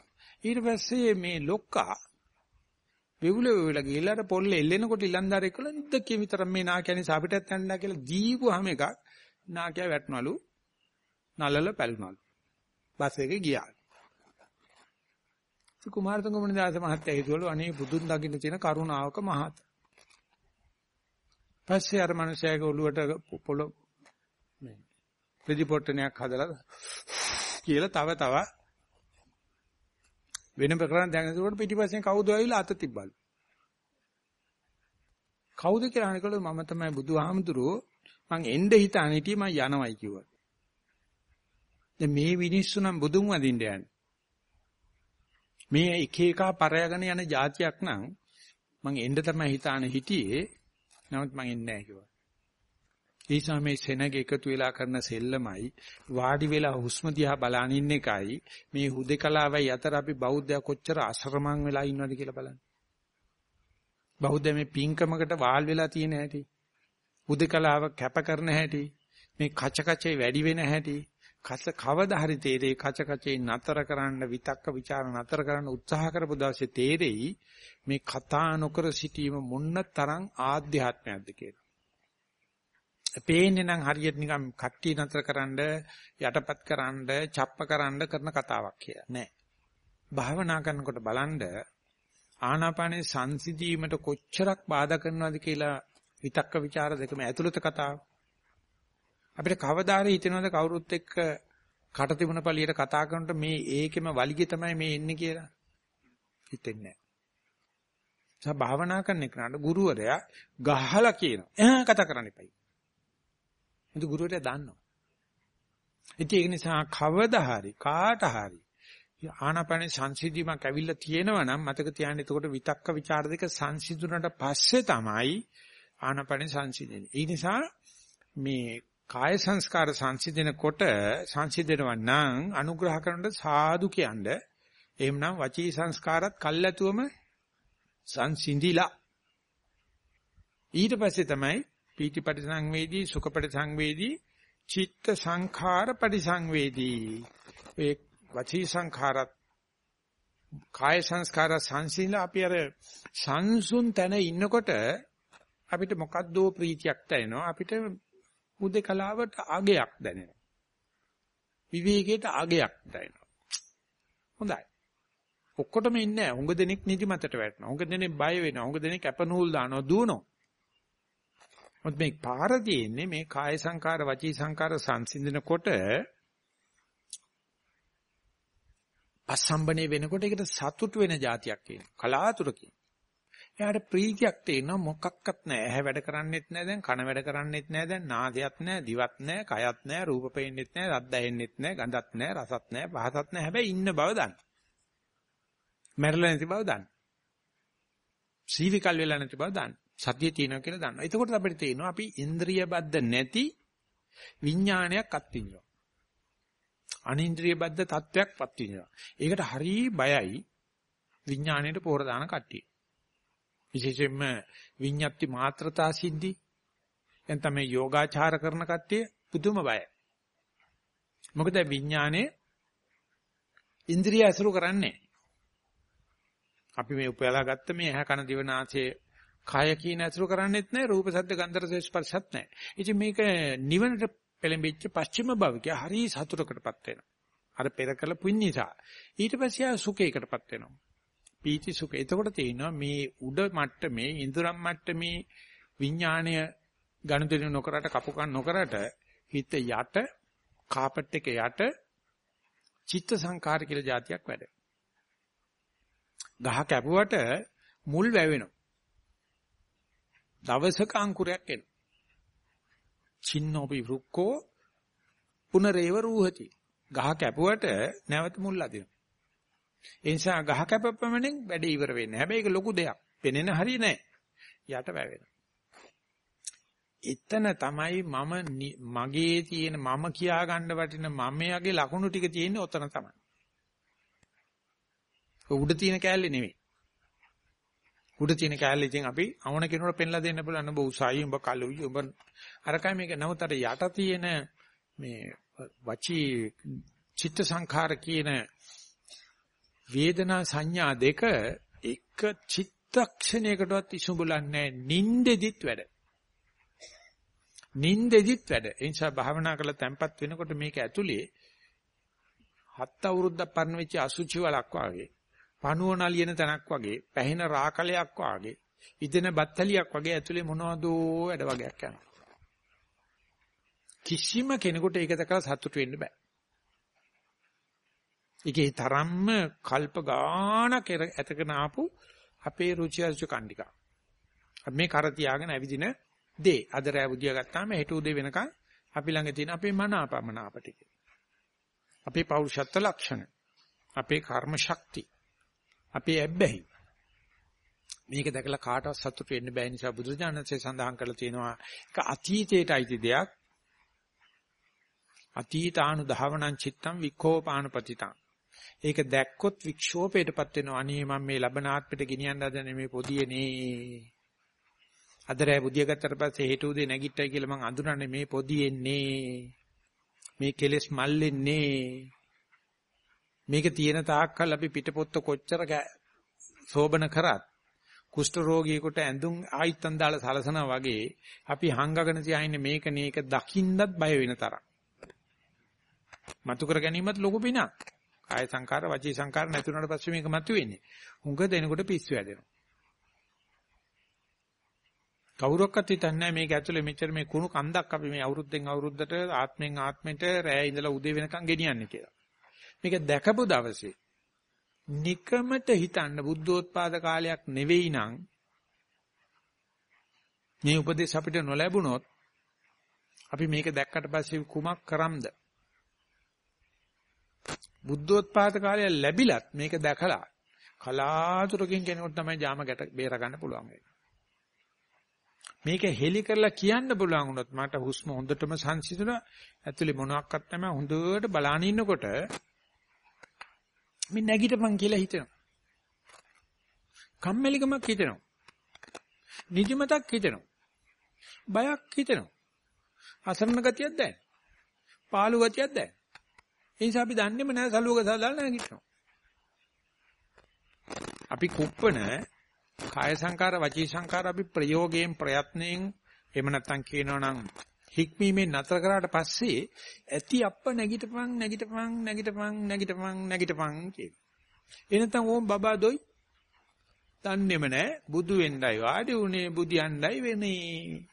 Speaker 1: ඊට පස්සේ මේ ලොක්කා වෙවුල වෙවුල ගිහලා අර පොල්ලේ එල්ලෙනකොට ඉලන්දාරෙක් කළා නිද්දකේ විතර මේ නාකියනේ අපිටත් යන්න කියලා දීපුවාම එකක් නාකියා වැටුණලු නලල පැලුණලු. බස් එකේ ගියා. කුමාරතුංග මුනිදාස මහත්තයා හිතුවලු අනේ බුදුන් දකින්න තියෙන කරුණාවක මහත. පස්සේ අර මනුස්සයාගේ ඔළුවට පොළ මේ ප්‍රතිපොට්ටනයක් හදලා කියලා තව තව වෙන ප්‍රකරණ දැන් ඒකට පිටිපස්සෙන් කවුද ඇවිල්ලා අත තිබ්බලු. කවුද කියලා අහනකොට මම තමයි බුදුහාමුදුරුවෝ මං එන්න හිතාන හිටියේ මං යනවයි කිව්වා. දැන් මේ මිනිස්සු නම් බුදුන් වදින්න යන්නේ. මේ එක එක පරයගෙන යන જાතියක් නම් මං එන්න තමයි හිතාන හිටියේ. නමුත් මං එන්නේ නැහැ කිව්වා. ඒ නිසා මේ සෙනග එකතු වෙලා කරන සෙල්ලමයි වාඩි වෙලා හුස්ම දිහා බලන ඉන්න එකයි මේ හුදේකලාවයි අතර අපි බෞද්ධයා කොච්චර අසරමං වෙලා ඉන්නවද කියලා බලන්න. බෞද්ධ මේ පින්කමකට වාල් වෙලා තියෙන හැටි හුදේකලාව කැප කරන හැටි මේ කච කචේ වැඩි වෙන හැටි කස කවදා හරි තේරෙයි කච කචේ නතර කරන්න විතක්ක ਵਿਚාර නතර කරන්න උත්සාහ කරපු දවසේ තේරෙයි මේ කතා නොකර සිටීම මොන්න තරම් ආධ්‍යාත්මයක්ද කියලා. පේන්නේ නම් හරියට නිකන් කට්ටිය නතර කරන්න යටපත් කරන්න චප්ප කරන්න කරන කතාවක් කියලා නෑ. භාවනා කරනකොට බලන්න ආනාපානේ සංසිඳීමට කොච්චරක් බාධා කරනවද කියලා විතක්ක ਵਿਚාර දෙකම ඇතුළත කතාව. අපිට කවදාද හිතෙනවද කවුරුත් එක්ක කට තිබුණ පළියට කතා කරනකොට මේ ඒකෙම වලිගේ තමයි මේ එන්නේ කියලා? හිතෙන්නේ නැහැ. භාවනා කරන එකට ගුරුවරයා ගහලා කියනවා. එහා කතා කරන්න එපයි. මුදු ගුරුවරයා දන්නවා. ඉතින් ඒක නිසා කවදා හරි කාට හරි ආනාපාන සංසිද්ධිමක් ඇවිල්ලා තියෙනවා නම් මතක තියාගන්න එතකොට විතක්ක ਵਿਚාර දෙක සංසිඳුනට පස්සේ තමයි ආනාපාන සංසිඳෙන්නේ. ඒ නිසා මේ කාය සංස්කාර සංසිඳනකොට සංසිඳනවා නම් අනුග්‍රහ කරනකොට සාදු කියන්නේ. එහෙමනම් වචී සංස්කාරත් කල්ැතුවම සංසිඳිලා. ඊට පස්සේ තමයි පීති පරිසංවේදී සුඛ පරිසංවේදී චිත්ත සංඛාර පරිසංවේදී. ඒ වචී සංඛාරත් කාය සංස්කාර සංසිඳලා අපි අර සංසුන් තැන ඉන්නකොට අපිට මොකද්දෝ ප්‍රීතියක් දැනෙනවා. අපිට උදේකලාවට අගයක් දැනෙනවා විවේකයට අගයක් දැනෙනවා හොඳයි ඔක්කොටම ඉන්නේ නැහැ. උඟ දෙනෙක් නිදිමතට වැටෙනවා. උඟ දෙනෙක් බය වෙනවා. උඟ දෙනෙක් අපනූල් දානවා දුවනවා. මොකද මේ පාර තියෙන්නේ මේ කාය සංකාර වචී සංකාර සංසිඳනකොට අසම්බනේ වෙනකොට ඒකට සතුට වෙන જાතියක් කියනවා. කලාතුරකින්. එයාට ප්‍රීතියක් තේනවා මොකක්වත් නැහැ. ඇහැ වැඩ කරන්නේත් නැහැ දැන් කන වැඩ කරන්නේත් නැහැ දැන් නාසයත් නැහැ දිවත් නැහැ කයත් නැහැ රූප පේන්නෙත් නැහැ රත් දැහෙන්නෙත් නැහැ ගඳත් නැහැ රසත් නැහැ පහසත් නැහැ හැබැයි ඉන්න බව දන්න. මැරෙලා නැති බව දන්න. සීවිකල් වෙලා නැති බව දන්න. සතිය තියෙනවා කියලා දන්නවා. එතකොට අපිට තේරෙනවා අපි ඉන්ද්‍රිය බද්ධ නැති විඥානයක් අත්විඳිනවා. අනින්ද්‍රිය බද්ධ තත්වයක් පත්විඳිනවා. ඒකට හරි බයයි විඥාණයට පෝර දාන කට්ටිය. විශේෂයෙන්ම විඤ්ඤාති මාත්‍රතා සිද්ධි එන් තමයි යෝගාචාර කරන කට්ටිය පුදුම බයයි. මොකද විඥානේ ඉන්ද්‍රිය ඇසුරු කරන්නේ අපි මේ උපයලා ගත්ත මේ ඇහැ කන දිව නාසය කය කියන ඇසුරු කරන්නේත් නැහැ රූප ශබ්ද ගන්ධ රස ස්පර්ශත් නැහැ. ඉතින් මේක නිවනට පෙළඹෙච්ච පස්චිම භවිකය හරි සතුටකටපත් වෙනවා. අර පෙර කළ පුණ්‍ය නිසා. ඊට පස්සේ ආ සුඛයකටපත් වෙනවා. පීති සුඛ. එතකොට තේිනවා මේ උඩ මට්ටමේ ඉඳුරම් මට්ටමේ විඥාණය ගනුදෙනු නොකරට කපුකම් නොකරට හිත යට කාපට් එක යට චිත්ත සංකාර කියලා જાතියක් වැඩ. ගහ කැපුවට මුල් වැවෙනවා. දවසක අංකුරයක් එනවා. චින්නෝපි වෘක්කෝ පුනරේව රූහති. ගහ කැපුවට නැවත මුල් අදිනවා. ඒ නිසා ගහ කැපපමණෙන් වැඩ ඉවර වෙන්නේ. හැබැයි ඒක ලොකු දෙයක්. පෙනෙන හරිය නෑ. යට වැවෙනවා. එතන තමයි මම මගේ තියෙන මම කියා ගන්න වටින මමයාගේ ලකුණු ටික තියෙන්නේ ඔතන තමයි. උඩ තියෙන කෑල්ලේ නෙවෙයි. උඩ තියෙන කෑල්ල ඉතින් අපි අවණ කෙනෙකුට පෙන්ලා දෙන්න පුළුවන් ඔබ උසයි ඔබ කළුයි ඔබ අරකයි මේක නමුත් අර යට තියෙන මේ වචී චිත්ත සංඛාර කියන වේදනා සංඥා දෙක එක චිත්තක්ෂණයකටවත් ඉසුඹලන්නේ නින්දෙදිත් වැඩ. නින්දෙදිත් වැඩ. ඒ නිසා භාවනා කරලා තැම්පත් වෙනකොට මේක ඇතුලේ හත් අවුරුද්දක් පරණ වෙච්ච අසුචි වලක් වාගේ පණුව නලියන තැනක් වගේ, පැහෙන රාකලයක් වගේ, ඉදෙන බත්තලියක් වගේ ඇතුලේ මොනවද වැඩ වගේක් යනවා. කිසිම කෙනෙකුට ඒක දැකලා සතුටු වෙන්න බෑ. ඒකේ තරම්ම කල්ප ගානක් ඇතකන ආපු අපේ රුචි අරුචි කණ්ඩිකා. අපි මේ කර තියාගෙන ඇවිදින දේ අද රෑ බුදියා ගත්තාම හෙට උදේ වෙනකන් අපි ළඟ තියෙන අපේ මන අපමනාප ටික. අපේ පෞරුෂත්ව ලක්ෂණ. අපේ කර්ම ශක්තිය. අපේ ඇබ්බැහි. මේක දැකලා කාටවත් සතුටු වෙන්න බෑ නිසා බුදුරජාණන්සේ සඳහන් කරලා තියෙනවා ඒක අතීතයට අයිති දෙයක්. අතීතානු ධාවනං චිත්තං වික්ඛෝපානපතිතං. ඒක දැක්කොත් වික්ෂෝපයටපත් වෙනවා. අනේ මම මේ ලබන ආත්මෙට ගෙනියන්න හදන මේ පොදියනේ. අදරෑ බුදිය ගත්තට පස්සේ හේතු උදේ නැගිට්ටයි කියලා මං අඳුරන්නේ මේ පොදියෙන්නේ. මේ කෙලෙස් මල්ලෙන්නේ. මේක තියෙන තාක්කල් අපි පිටපොත්ත කොච්චර සෝබන කරත් කුෂ්ඨ රෝගියෙකුට ඇඳුම් ආයිත්තන් දාලා සලසනා වගේ අපි හංගගෙන තියාින්නේ මේක නේක දකින්නත් බය වෙන තරම්. මතු කර ගැනීමත් ලොකු පිනක්. කාය සංකාර වචී සංකාර නැතුණාට පස්සේ මේක මතුවෙන්නේ. හුඟ දෙනකොට පිස්සු හැදෙනවා. කවුරක්වත් හිතන්නේ මේක ඇතුලේ මෙච්චර මේ කුණු කන්දක් අපි මේ අවුරුද්දෙන් අවුරුද්දට ආත්මෙන් ආත්මෙට රැය ඉඳලා උදේ වෙනකන් ගෙනියන්නේ කියලා. මේක දැකපු දවසේ නිකමට හිතන්න බුද්ධෝත්පාද කාලයක් නෙවෙයි නං මේ උපදේශ අපිට නොලැබුණොත් අපි මේක දැක්කට පස්සේ කුමක් කරම්ද බුද්ධෝත්පාද කාලය ලැබිලත් මේක දැකලා කලාතුරකින් කෙනෙකුට තමයි ජාම ගැට බේර ගන්න පුළුවන් මේක හෙලි කරලා කියන්න පුළුවන් වුණොත් මට හුස්ම හොඳටම සංසිඳුණා ඇතුලේ මොනවත් නැහැ හොඳට බලාන ඉන්නකොට මේ නැගිටපන් කියලා හිතෙනවා. කම්මැලිකමක් හිතෙනවා. නිදිමතක් හිතෙනවා. බයක් හිතෙනවා. අසරණ ගතියක් දැනෙනවා. පාළු ගතියක් දැනෙනවා. ඒ නිසා අපි දන්නේම නැහැ සලුවක සදාලා නැගිටිනවා. අපි කුප්පන කාය සංකාර වචී සංකාර අපි ප්‍රයෝගයෙන් ප්‍රයත්නයෙන් එහෙම නැත්නම් කියනවා නම් හික්මීමේ නතර කරාට පස්සේ ඇති අප්ප නැගිටපන් නැගිටපන් නැගිටපන් නැගිටපන් නැගිටපන් කියන. එනතම් ඕම් බබා දොයි දන්නේම නැහැ බුදු වෙන්නයි වාඩි උනේ බුදියන්නයි වෙන්නේ.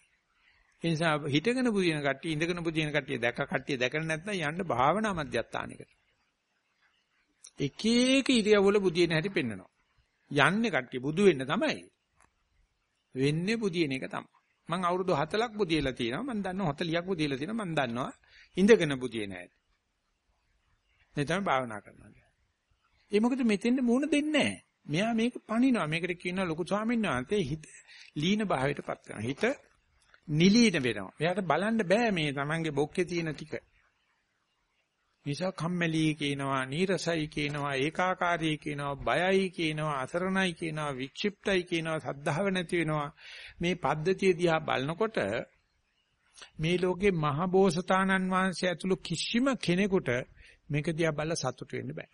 Speaker 1: ඒ නිසා හිටගෙන බුදින කට්ටිය ඉඳගෙන බුදින කට්ටිය දැක කට්ටිය දැකලා නැත්නම් යන්න භාවනා මධ්‍යස්ථානයකට. එක එක ඉරියව්වල බුදින හැටි පෙන්නනවා. යන්නේ කට්ටිය බුදු වෙන්න තමයි. වෙන්නේ බුදින එක තමයි. මම අවුරුදු 4ක් බුදියලා තියෙනවා. මම දන්නවා 40ක් බුදියලා තියෙනවා. මම දන්නවා ඉඳගෙන බුදියේ නැහැ. මේ තමයි භාවනා කරනවා. ඒ මොකද මෙතෙන්ද මූණ දෙන්නේ නැහැ. මෙයා මේක පණිනවා. මේකට කියනවා ලොකු ස්වාමීන් වහන්සේ හිත ලීන භාවයටපත් කරනවා. හිත නිලීන වෙනවා. එයාට බලන්න බෑ මේ Tamange බොක්කේ තියෙන ටික. නිසා කම්මැලි කියනවා, නීරසයි කියනවා, ඒකාකාරී කියනවා, බයයි කියනවා, අසරණයි කියනවා, වික්ෂිප්තයි කියනවා, සද්ධාව නැති වෙනවා. මේ පද්ධතිය දිහා බලනකොට මේ ලෝකේ මහ බෝසතාණන් වහන්සේ ඇතුළු කිසිම කෙනෙකුට මේක දිහා බලලා සතුට වෙන්න බෑ.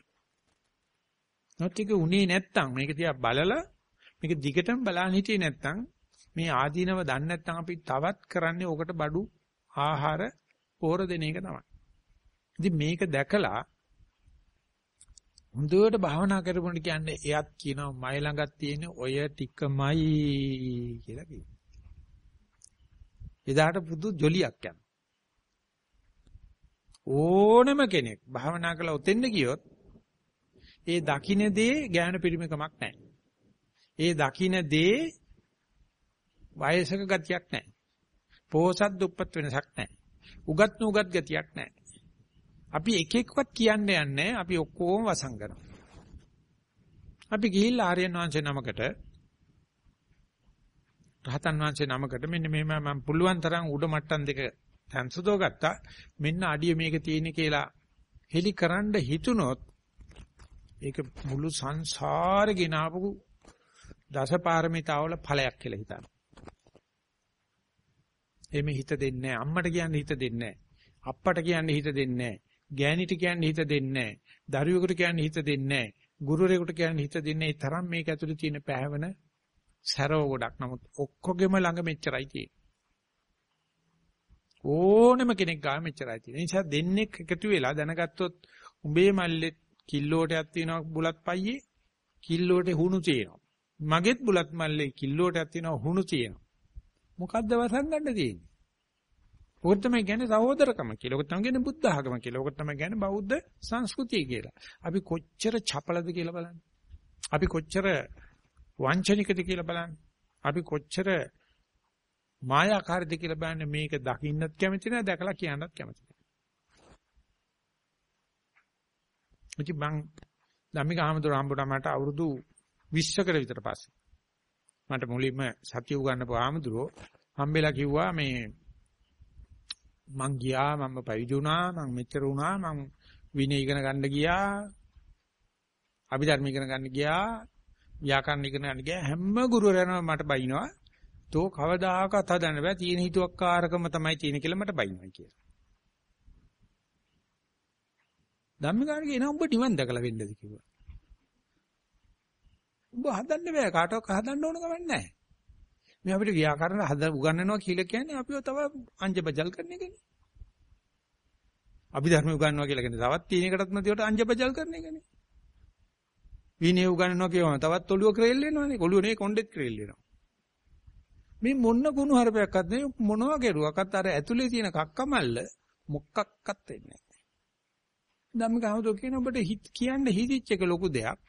Speaker 1: නොතික උනේ නැත්තම් මේක දිහා බලලා මේක දිගටම බලන්න හිටියේ නැත්තම් මේ ආදීනව දන්නේ නැත්තම් අපි තවත් කරන්නේ ඕකට බඩු ආහාර පෝර දෙන එක තමයි. ඉතින් මේක දැකලා හොඳට භාවනා කරපොන්න කියන්නේ එයත් කියනවා මයි ළඟත් තියෙන ඔය ටිකමයි කියලා කියනවා. එදාට පුදු ජොලියක් යනවා. ඕනම කෙනෙක් භාවනා කරලා උතෙන්ද ගියොත් ඒ දකින්න දේ ඥාන පිරිමකමක් නැහැ. ඒ දකින්න දේ වයසක ගතියක් නැහැ. පෝසත් දුප්පත් වෙනසක් නැහැ. උගත් නුගත් ගතියක් නැහැ. අපි එක එක්කවත් කියන්න යන්නේ අපි ඔක්කොම වසන් කරනවා. අපි ගිහිල්ලා ආර්යයන් වහන්සේ නමකට රහතන් වහන්සේ නමකට මෙන්න මෙහෙම මම පුළුවන් තරම් උඩ මට්ටම් දෙක සංසදෝ ගත්තා. මෙන්න අඩිය මේක තියෙන කියලා හෙලි කරන්න හිතුනොත් ඒක මුළු සංසාරේ ගෙනාවු දසපාරමිතාවල ඵලයක් කියලා හිතන්න. එමෙ හිත දෙන්නේ නැහැ. අම්මට කියන්නේ හිත දෙන්නේ නැහැ. අප්පට කියන්නේ හිත දෙන්නේ නැහැ. ගෑණිට කියන්නේ හිත දෙන්නේ නැහැ. දරුවෙකුට කියන්නේ හිත දෙන්නේ නැහැ. ගුරුවරයෙකුට කියන්නේ හිත දෙන්නේ ඒ තරම් මේක ඇතුලේ තියෙන පැහැවෙන සැරව ගොඩක්. නමුත් ඔක්කොගෙම ළඟ මෙච්චරයි තියෙන්නේ. ඕනම කෙනෙක් ගාව මෙච්චරයි තියෙන්නේ. ඒ නිසා දෙන්නෙක් එකතු වෙලා දැනගත්තොත් උඹේ මල්ලෙත් කිල්ලෝටයක් තියෙනවා බුලත් පයියේ කිල්ලෝට හුණු තියෙනවා. මගෙත් බුලත් මල්ලේ කිල්ලෝටයක් තියෙනවා හුණු තියෙනවා. මොකද්ද වසන් ගන්න තියෙන්නේ? ඔක තමයි කියන්නේ සහෝදරකම කියලා. ඔක තමයි කියන්නේ බුද්ධ ආගම කියලා. ඔක තමයි කියන්නේ බෞද්ධ සංස්කෘතිය කියලා. අපි කොච්චර චපලද කියලා බලන්න. අපි කොච්චර වංචනිකද කියලා බලන්න. අපි කොච්චර මායාකාරීද කියලා බලන්න මේක දකින්නත් කැමති නැහැ දැකලා කියන්නත් කැමති නැහැ. ඉතින් මං ධම්මික ආමතුරු හම්බුනා මට අවුරුදු 20කට විතර පස්සේ. මට මුලින්ම සතිය උගන්නපු ආමතුරෝ හම්බෙලා කිව්වා මේ මං ගියා මම පැවිදි වුණා මං මෙච්චර වුණා මං විනය ඉගෙන ගන්න ගියා අභිධර්ම ඉගෙන ගන්න ගියා ව්‍යාකරණ ඉගෙන ගන්න ගියා. හැම ගුරුවරයන්ම මට බයිනවා තෝ කවදාකවත් හදන්න බෑ තියෙන හිතුවක්කාරකම තමයි තියෙන කියලා මට බයිනවා කියලා. ධම්මිකාරගේ එන උඹ නිවන් දැකලා වෙන්නද කිව්වා. උඹ හදන්න බෑ කාටවත් හදන්න ඕන කමක් නැහැ මේ අපිට ව්‍යාකරණ හද උගන්වනවා කියලා කියන්නේ අපිව තව අංජබජල් කරන එකනේ. අපි ධර්ම උගන්වනවා කියලා කියන්නේ තවත් තියෙන එකටත් නැතිවට අංජබජල් කරන එකනේ. විනය උගන්වනවා කියවම තවත් ඔළුව ක්‍රේල් වෙනවනේ. ඔළුව නේ කොණ්ඩෙත් ක්‍රේල් වෙනවා. මේ මොන්න කුණු හරපයක්වත් නෙවෙයි මොනවා කෙරුවක්වත් අර ඇතුලේ තියෙන කක්කමල්ල මොකක්වත් වෙන්නේ නැහැ. ධම්මික හමුදෝ කියන ඔබට හිත කියන්න හිතිච්ච එක ලොකු දෙයක්.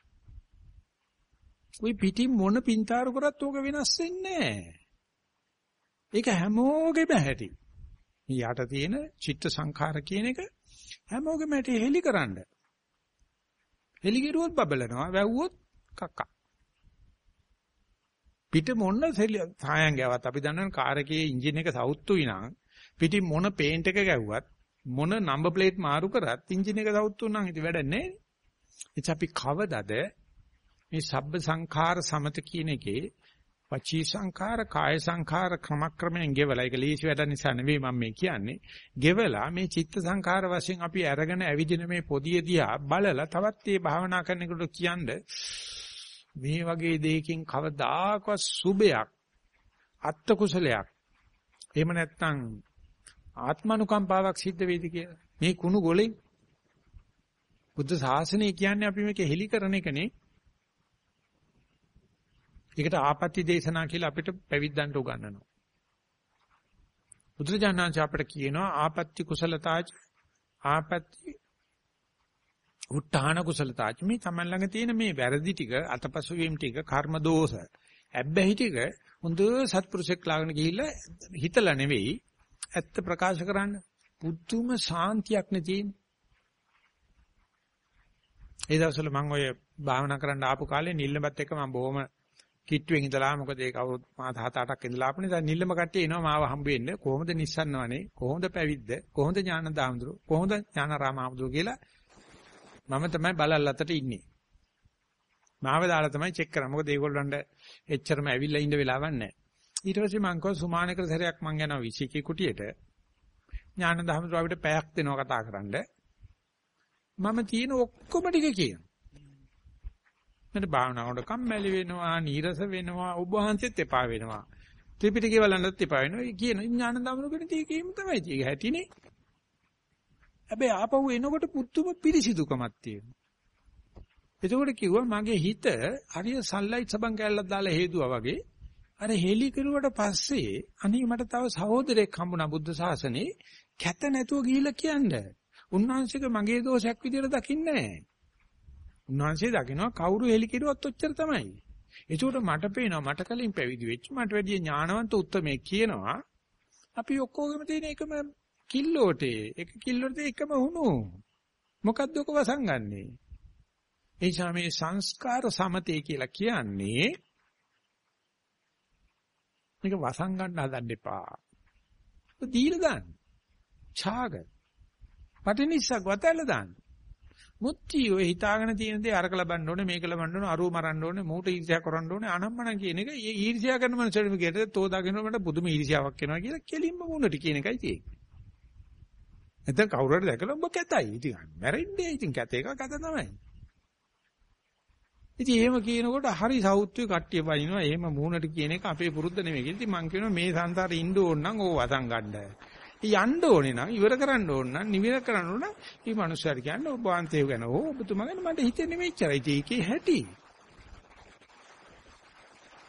Speaker 1: ওই පිටින් මොන පින්තාරු කරත් ඕක වෙනස් වෙන්නේ නැහැ. ඒක හැමෝගෙම ඇති. යට තියෙන චිත්ත සංඛාර කියන එක හැමෝගෙම ඇති හෙලිකරනද. හෙලිගිරුවොත් බබලනවා, වැව්වොත් කක්කා. පිට මොන සායන් ගාවත් අපි දන්නවනේ කාර් එකේ එන්ජින් එක සවුත්තුයි නම් පිටින් මොන පේන්ට් එක ගැව්වත් මොන නම්බර් ප්ලේට් මාරු කරත් එන්ජින් එක සවුත්තු නම් ඉතින් වැඩක් නැහැ. එච්ච අපි කවදද මේ සබ්බ සංඛාර සමත කියන එකේ වචී සංඛාර කාය සංඛාර ක්‍රමක්‍රමයෙන් ගෙවලා ඒක ලීසි වැඩ නිසා නෙවෙයි මම මේ කියන්නේ ගෙවලා මේ චිත්ත සංඛාර වශයෙන් අපි අරගෙන ඇවිදින මේ පොදිය දිහා බලලා තවත් මේ භාවනා කරනකොට කියන්නේ මේ වගේ දෙයකින් කවදාකවත් සුබයක් අත්ත කුසලයක් එහෙම නැත්නම් ආත්මනුකම්පාවක් සිද්ධ වෙයිද කියලා. මේ කුණු ගොලේ බුද්ධ ශාසනය කියන්නේ අපි මේක හෙලි කරන එකනේ. ඒකට ආපත්‍ය දේශනා කියලා අපිට පැවිද්දන්ට උගන්වනවා. බුදුරජාණන්සේ අපිට කියනවා ආපත්‍ය කුසලතාච ආපත්‍ය උත්තාන කුසලතාච මේ තමන් ළඟ තියෙන මේ වැරදි ටික අතපසු වීම ටික කර්ම දෝෂ ඇබ්බැහි ටික හොඳ සත්පුරුෂෙක් ලාගෙන ගිහිල්ලා හිතලා නෙවෙයි ඇත්ත ප්‍රකාශ කරන්න පුදුම සාන්තියක් නේ තියෙන්නේ. ඒ දවස්වල මම ඔය භාවනා කරන්න ආපු කාලේ නිල්ලඹත් එක්ක මම බොහොම කිට්ටුවෙන් ඉඳලා මොකද ඒක අවුරුදු මාස 7-8ක් ඉඳලා ආපනේ දැන් නිල්ලම කට්ටිය එනවා මාව හම්බ වෙන්න. කොහොමද නිස්සන්නවනේ? කොහොමද පැවිද්ද? කොහොමද ඥානදාමඳුර කොහොමද ඥානාරාමඳුර කියලා මම තමයි බලල් අතට ඉන්නේ. මාව දාලා තමයි චෙක් කරන්නේ. මොකද ඒගොල්ලන්ට එච්චරම ඇවිල්ලා ඉන්න වෙලාවක් නැහැ. ඊට පස්සේ මං කව සුමානකර සැරයක් මං යනවා විසිකේ කුටියට. ඥානදාමඳුර අපිට පැයක් දෙනවා කතා කරන්න. මම තියෙන ඔක්කොම ටික කියනවා. මට භාවනාවට කම්මැලි වෙනවා, නීරස වෙනවා, ඔබ වහන්සේත් එපා වෙනවා. ත්‍රිපිටකය බලන්නත් එපා වෙනවා. ඒ කියන ඥාන දමනකට තීකීම තමයි ඒක හැටිනේ. හැබැයි ආපහු එනකොට පුදුම පිරිසිදුකමක් තියෙනවා. එතකොට කිව්වා මගේ හිත හරිය සන්ලයිට් සබන් කැල්ලක් දාලා හේදුවා වගේ අර හෙලි කරුවට පස්සේ අනේ මට තව සහෝදරයෙක් හම්බුණා බුද්ධ ශාසනේ කැත නැතුව ගිහිල්ලා කියන්නේ උන්වහන්සේක මගේ දෝෂයක් විදියට දකින්නේ නැහැ. උන්වහන්සේ දකිනවා කවුරු හෙලි කිරුවත් ඔච්චර තමයි. ඒකට මට පේනවා මට කලින් පැවිදි වෙච්ච මට වැඩි ඥානවන්ත උත්මේ කියනවා අපි ඔක්කොගෙම තියෙන එකම කිල්ලෝටේ එක කිල්ලෝට එකම හුණු මොකද්ද ඔක වසංගන්නේ ඒ නිසා මේ සංස්කාර සමතේ කියලා කියන්නේ මේක වසංගන්න හදන්න එපා. දීලා දාන්න. ඡාග. පටිනිස්සක් වතල්ල දාන්න. මුත්‍ති ඔය හිතාගෙන තියෙන දේ අරක ලබන්න ඕනේ මේක ලබන්න ඕනේ අරුව මරන්න ඕනේ මූට ඊර්ෂ්‍යා කරන්න ඕනේ අනම්මනම් කියන එක ඊර්ෂ්‍යා කරන මනුස්සයෙක් මේකට තෝදාගෙන මට පුදුම ඊර්ෂ්‍යාවක් එනවා කියලා කෙලින්ම මූණට කියන එකයි තියෙන්නේ. නැත්නම් කවුරු හරි දැකලා ඔබ කැතයි. ඉතින් මැරෙන්නේ ඉතින් කැත එක කැත තමයි. ඉතින් එහෙම කියනකොට හරි සෞත්වයේ කට්ටිය වයින්නවා. එහෙම මූණට කියන එක අපේ පුරුද්ද නෙමෙයි. ඉතින් මං කියනවා මේ සංසාරේ ඉන්න ඕන නම් ඕව අසං ගන්න. යන්න ඕනේ නම් ඉවර කරන්න ඕන නම් නිවිර කරන්න ඕන මේ මනුස්සයාට කියන්නේ ඔබ වහන්සේ ගැන ඕ ඔබතුමා ගැන මට හිතෙන්නේ මෙච්චරයි. ඉතින් ඒකේ හැටි.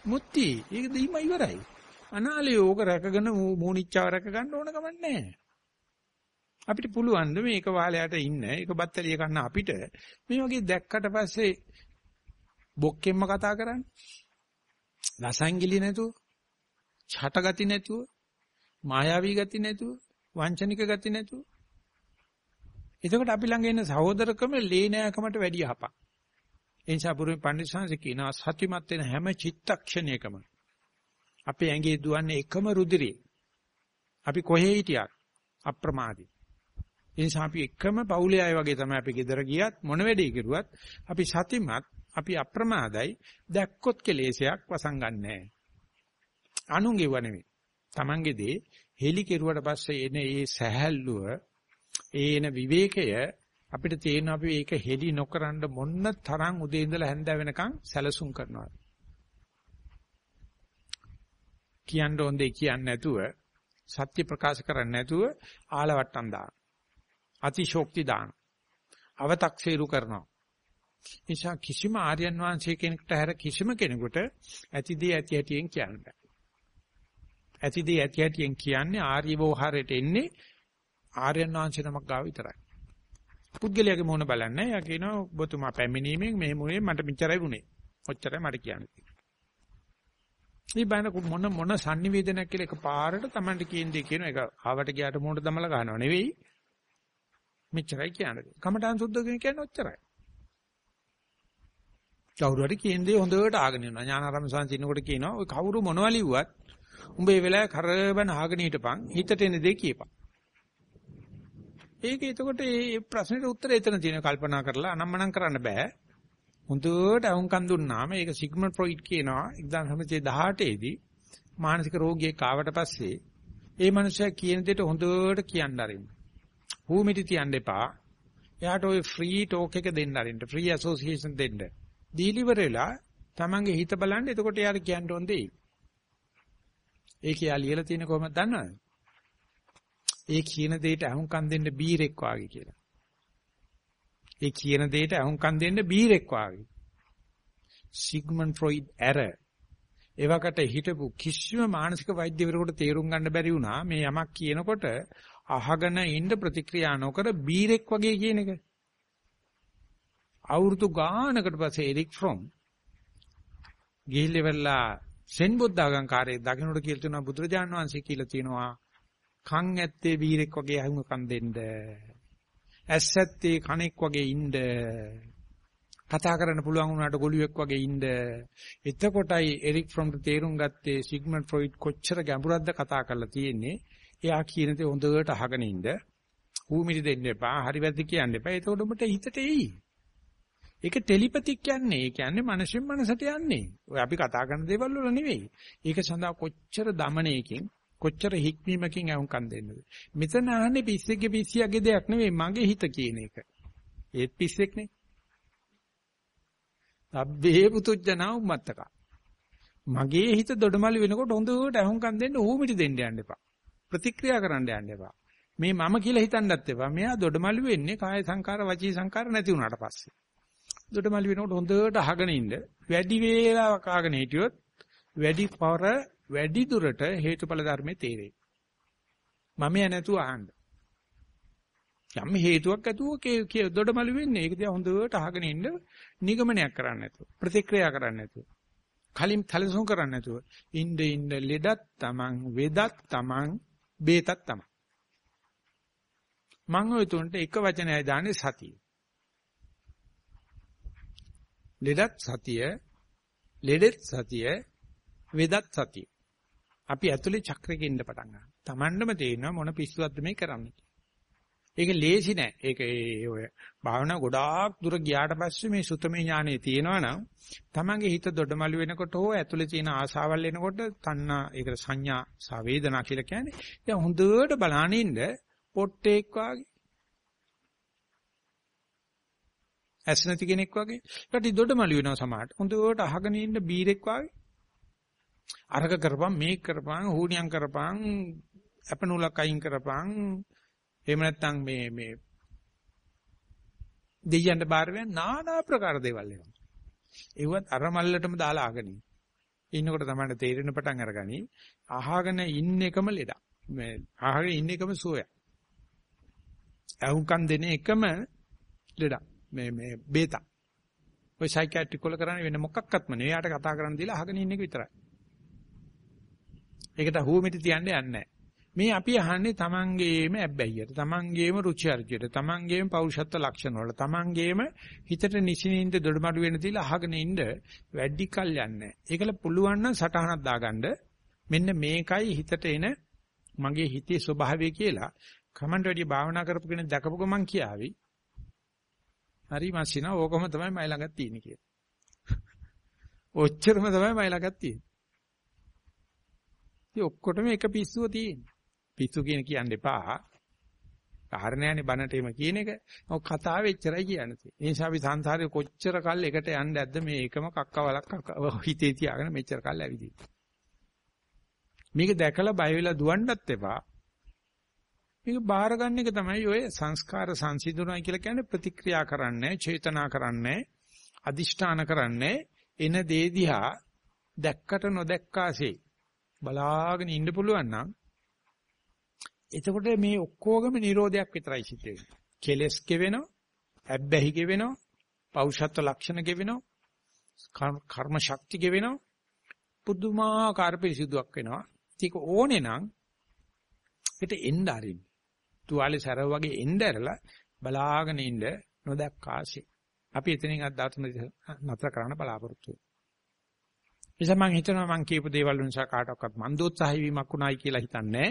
Speaker 1: මුත්‍ති ඒක දෙයිම ඉවරයි. අනාලේ ඕක රැකගෙන මූණිච්චාව රැක ගන්න ඕන කමක් නැහැ. අපිට පුළුවන් ද මේක වාලයට ඉන්න ඒක බත්තලිය ගන්න අපිට මේ වගේ දැක්කට පස්සේ බොක්කෙම්ම කතා කරන්නේ. රසංගිලි නැතුව, ඡටගති නැතුව, මායාවී ගති නැතුව, වංචනික ගති නැතුව. එතකොට අපි ළඟ එන සහෝදරකම ලේනෑකමට වැඩි යහපක්. ඒ නිසා පුරුමේ පඬිස්සංශ කියනවා සත්‍යමත් වෙන හැම චිත්තක්ෂණයකම අපේ ඇඟේ දුවන්නේ එකම රුධිරේ. අපි කොහේ හිටියත් අප්‍රමාදී. ඒ නිසා අපි එකම පවුලේ අය වගේ තමයි අපි ගෙදර ගියත් මොන වැඩේ කරුවත් අපි සතිමත් අපි අප්‍රමාදයි දැක්කොත් කෙලෙසයක් වසංගන්නේ අනුන්ගේව නෙවෙයි. Tamange දේ හෙලි කෙරුවට පස්සේ එන ඒ සැහැල්ලුව ඒන විවේකය අපිට තේරෙන අපි ඒක හෙලි නොකරන මොන්න තරම් උදේ ඉඳලා හැන්ද වෙනකන් සැලසුම් කරනවා. කියන්න ඕන දෙයක් කියන්නේ නැතුව සත්‍ය ප්‍රකාශ කරන්නේ නැතුව ආලවට්ටම් දාන. අතිශෝක්ති දාන. අව탁සේරු කරනවා. නිසා කිසිම ආර්යයන් වහන්සේ කෙනෙකුට හැර කිසිම කෙනෙකුට ඇතිදී ඇති හැටියෙන් කියන්න බෑ. ඇතිදී ඇති හැටියෙන් කියන්නේ ආර්ය වෝහරයට එන්නේ ආර්යයන් වහන්සේ නමක් ගාව විතරයි. පුද්ගලයාගේ මොන බලන්නේ. යා කියනවා ඔබතුමා පැමිණීමෙන් මේ මොනේ මට මෙච්චරයි වුනේ. ඔච්චරයි මට කියන්නේ. මේ බයන මොන මොන sannivedanayak කියලා එකපාරට Tamanට කියන දේ කියන එක ආවට ගියාට මොකට දමලා ගන්නව නෙවෙයි. මෙච්චරයි කියන්නේ. කමඨාන් සුද්ධ කියන්නේ ඔච්චරයි. කවුරු හරි කියන්නේ හොඳට ආගෙන යනවා. ඥානාරාම සංසින්නකොට කියනවා ඔය කවුරු මොනවා ලිව්වත් උඹ මේ වෙලාවේ කරබන ආගෙන හිටපන් හිතට එන දේ කියපන්. ඒක එතකොට මේ ප්‍රශ්නෙට උත්තර එතන තියෙන කල්පනා කරලා අනම්මනම් කරන්න බෑ. හොඳට අහුම්කන් දුන්නාම ඒක සිග්මන්ඩ් ෆ්‍රොයිඩ් කියනවා 1918 දී මානසික රෝගියෙක් ආවට පස්සේ ඒ මනුස්සයා කියන දෙයට හොඳට කියන්න ආරින්න. හූමිටි තියන්න එපා. එයාට ওই ෆ්‍රී ටෝක් එක දෙන්න ආරින්න. ෆ්‍රී ඇසෝසියේෂන් දෙන්න. දීලිවර වෙලා තමන්ගේ හිත බලන්න එතකොට යාර කියන්න ඕන දෙයි. ඒක යා ලියලා තියෙන කොහොමද දන්නවද? ඒ කියන දෙයට අහුම්කම් දෙන්න බීරෙක් වාගේ කියලා. ඒ කියන දෙයට අහුම්කම් දෙන්න බීරෙක් වාගේ. සිග්මන්ඩ් ෆ්‍රොයිඩ් ඇර එවකට හිටපු කිසිම මානසික වෛද්‍යවරයෙකුට තේරුම් ගන්න බැරි වුණා මේ යමක් කියනකොට අහගෙන ඉන්න ප්‍රතික්‍රියා නොකර බීරෙක් වගේ කියන එක. අවුරුදු ගානකට පස්සේ එරික් ෆ්‍රොම් ගිහිල්ලා සෙන් බුද්ධාගම් කාර්යය දකින්නට කියලා තියෙනවා බුදුරජාණන් වහන්සේ කියලා තියෙනවා. කන් ඇත්තේ වීරෙක් වගේ අහුම්කම් දෙන්න. ඇස් ඇත්තේ කණෙක් වගේ ඉන්න. කතා කරන්න පුළුවන් වුණාට ගොළුෙක් වගේ ඉන්න. එතකොටයි එරික් ෆ්‍රොම්ට තේරුම් ගත්තේ සිග්මන්ඩ් ෆ්‍රොයිඩ් කොච්චර ගැඹුරක්ද කතා කරලා තියෙන්නේ. එයා කියන දේ හොඳට අහගෙන ඉන්න. ඌමිරි දෙන්න එපා. හරි වැරදි කියන්න එපා. එතකොට ඔබට හිතට එයි. ඒක ටෙලිපතික් කියන්නේ. ඒ කියන්නේ මනසෙන් මනසට යන්නේ. ඔය අපි කතා කරන දේවල් වල නෙවෙයි. ඒක සඳහා කොච්චර දමණයකින් කොච්චර හික්මීමකින් අවුම්කම් දෙන්නද. මෙතන අහන්නේ පිස්සෙක්ගේ පිස්සියගේ දෙයක් නෙවෙයි මගේ හිත කියන එක. ඒත් පිස්සෙක්නේ. අබ්බේ පුතුජනා උම්මත්තක. මගේ හිත දොඩමළු වෙනකොට හොඳට අහුම්කම් දෙන්න ඌමිටි දෙන්න යන්න එපා. ප්‍රතික්‍රියා කරන්න යන්න එපා. මේ මම කියලා හිතන්නත් එපා. මෙයා දොඩමළු වෙන්නේ කාය සංකාර වචී සංකාර නැති වුණාට පස්සේ. දොඩමළු වෙනකොට හොඳට අහගෙන ඉන්න. වැඩි වේලාවක් අහගෙන හිටියොත් වැඩි පවර වැඩි දුරට හේතුඵල ධර්මයේ තේරෙයි. මම ය නැතුව අහන්න. යම් හේතුවක් ඇතුව දොඩමළු වෙන්නේ. ඒක දිහා හොඳට අහගෙන ඉන්න නිගමනයක් කරන්න නැතුව. ප්‍රතික්‍රියා කරන්න නැතුව. කලින් තලසුම් කරන්න නැතුව. ඉන්න ඉන්න ලෙඩක් තමන් වෙදක් තමන් බේතක් තමන්. මම ඔය තුන්ට එක වචනයයි දාන්නේ සතිය. ලෙඩත් සතිය, ලෙඩෙත් සතිය, වෙදත් සතිය. අපි ඇතුලේ චක්‍රෙක ඉන්න පටන් ගන්නවා. Tamandම තේරෙනවා මොන පිස්සුවක්ද මේ කරන්නේ. ඒක ලේසි නෑ. ඒක ඒ ඔය භාවනා ගොඩාක් දුර ගියාට පස්සේ මේ සුතමේ ඥානෙ තියෙනවා නම් තමන්ගේ හිත දොඩමළු වෙනකොට හෝ ඇතුලේ තියෙන ආසාවල් එනකොට තණ්හා ඒකට සංඥා සා වේදනා කියලා කියන්නේ. ඒ හොඳට බලන ඉන්න පොට්ටෙක් වාගේ. ඇස් නැති කෙනෙක් වගේ. ඒකට දොඩමළු වෙනවා සමහරට. හොඳට අහගෙන ඉන්න බීරෙක් වාගේ. අරක කරපන් මේක කරපන් හුණියම් කරපන් අපනූලක් අයින් කරපන් එහෙම නැත්නම් මේ මේ දෙයයන්ට බාර වෙන নানা ප්‍රකාර දේවල් එනවා. ඒවත් අර මල්ලටම දාලා ආගෙන ඉන්නකොට තමයි තේරෙන පටන් අරගනි. අහගෙන ඉන්න එකම ලෙඩක්. මේ අහගෙන ඉන්න එකම සුවයක්. අහුම්කම් දෙන එකම ලෙඩක්. මේ මේ බේතක්. ඔය සයිකියාට්‍රික් වල කරන්නේ වෙන මොකක්වත්ම නෙවෙයි. යාට කතා කරන්න දීලා අහගෙන ඉන්න එක විතරයි. ඒකට හුවමිටි තියන්නේ නැහැ. මේ අපි අහන්නේ තමන්ගේම ඇබ්බැහියට, තමන්ගේම රුචි අරුචියට, තමන්ගේම පෞරුෂත්ව ලක්ෂණ වල, තමන්ගේම හිතට නිසිනින්ද දොඩමඩු වෙන තියලා අහගෙන ඉන්න වැඩි කල් යන්නේ. ඒකල පුළුවන් නම් සටහනක් දාගන්න. මෙන්න මේකයි හිතට එන මගේ හිතේ ස්වභාවය කියලා කමන්ට වැඩි භාවනා කරපු කෙනෙක් දැකපු ගමන් කියාවි. හරි මාසිනා ඕකම තමයි මයි ළඟ තියෙන්නේ කියලා. ඔච්චරම තමයි මයි ළඟ තියෙන්නේ. ඉතින් ඔක්කොටම එක පිස්සුව තියෙන්නේ. පිස්සු කියන කියන්න එපා. කාරණෑනේ බනට එම කියන එක. ඔව් කතාව එච්චරයි කියන්නේ. ඒ නිසා අපි සංසාරේ කොච්චර කල් එකට යන්න ඇද්ද මේ එකම කක්කවලක් හිතේ තියාගෙන මෙච්චර කල් ඇවිදින්න. මේක දැකලා බය වෙලා දුවන්නත් එපා. මේක බාර ගන්න එක තමයි ඔය සංස්කාර සංසිඳුණා කියලා කියන්නේ ප්‍රතික්‍රියා කරන්නේ, චේතනා කරන්නේ, අදිෂ්ඨාන කරන්නේ එන දේ දිහා දැක්කට නොදැක්කාසේ බලාගෙන ඉන්න පුළුවන් නම් එතකොට මේ ඔක්කොගම නිරෝධයක් විතරයි සිද්ධ වෙන්නේ. කෙලස් කෙවෙනවා, ඇබ්බැහි කෙවෙනවා, පෞෂත්ව ලක්ෂණ කෙවෙනවා, කර්ම ශක්ති කෙවෙනවා. පුදුමාකාර පිරිසිදුවක් වෙනවා. ඒක ඕනේ නම් ඒකට එන්න ආරින්න. තුවාලේ සරව වගේ එන්න ඇරලා බලාගෙන ඉන්න නොදැක්කාසේ. අපි එතනින් අද දාතන නතර කරන්න බලාපොරොත්තු වෙනවා. නිසා මම හිතනවා මම කියපු දේවල් නිසා කාටවත් මන්දෝත්සාහී වීමක් උනායි කියලා හිතන්නේ.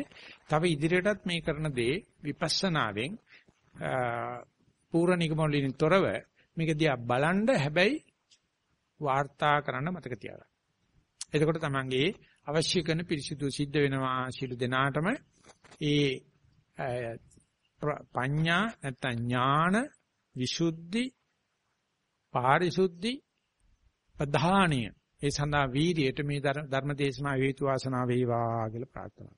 Speaker 1: තව ඉදිරියටත් මේ කරන දේ විපස්සනාවෙන් පූර්ණ නිගමනවලින් තොරව මේක දිහා බලන්න හැබැයි වාර්තා කරන්න මතක තියාගන්න. එතකොට තමන්ගේ අවශ්‍ය කරන පිරිසිදු සිද්ධ වෙනවා සිළු දෙනාටම ඒ පඤ්ඤා නැත්නම් ඥාන විසුද්ධි පාරිසුද්ධි ප්‍රධානිය. ඒ සඳහා වීරියට මේ ධර්ම දේශනා හේතු වාසනා වේවා කියලා ප්‍රාර්ථනා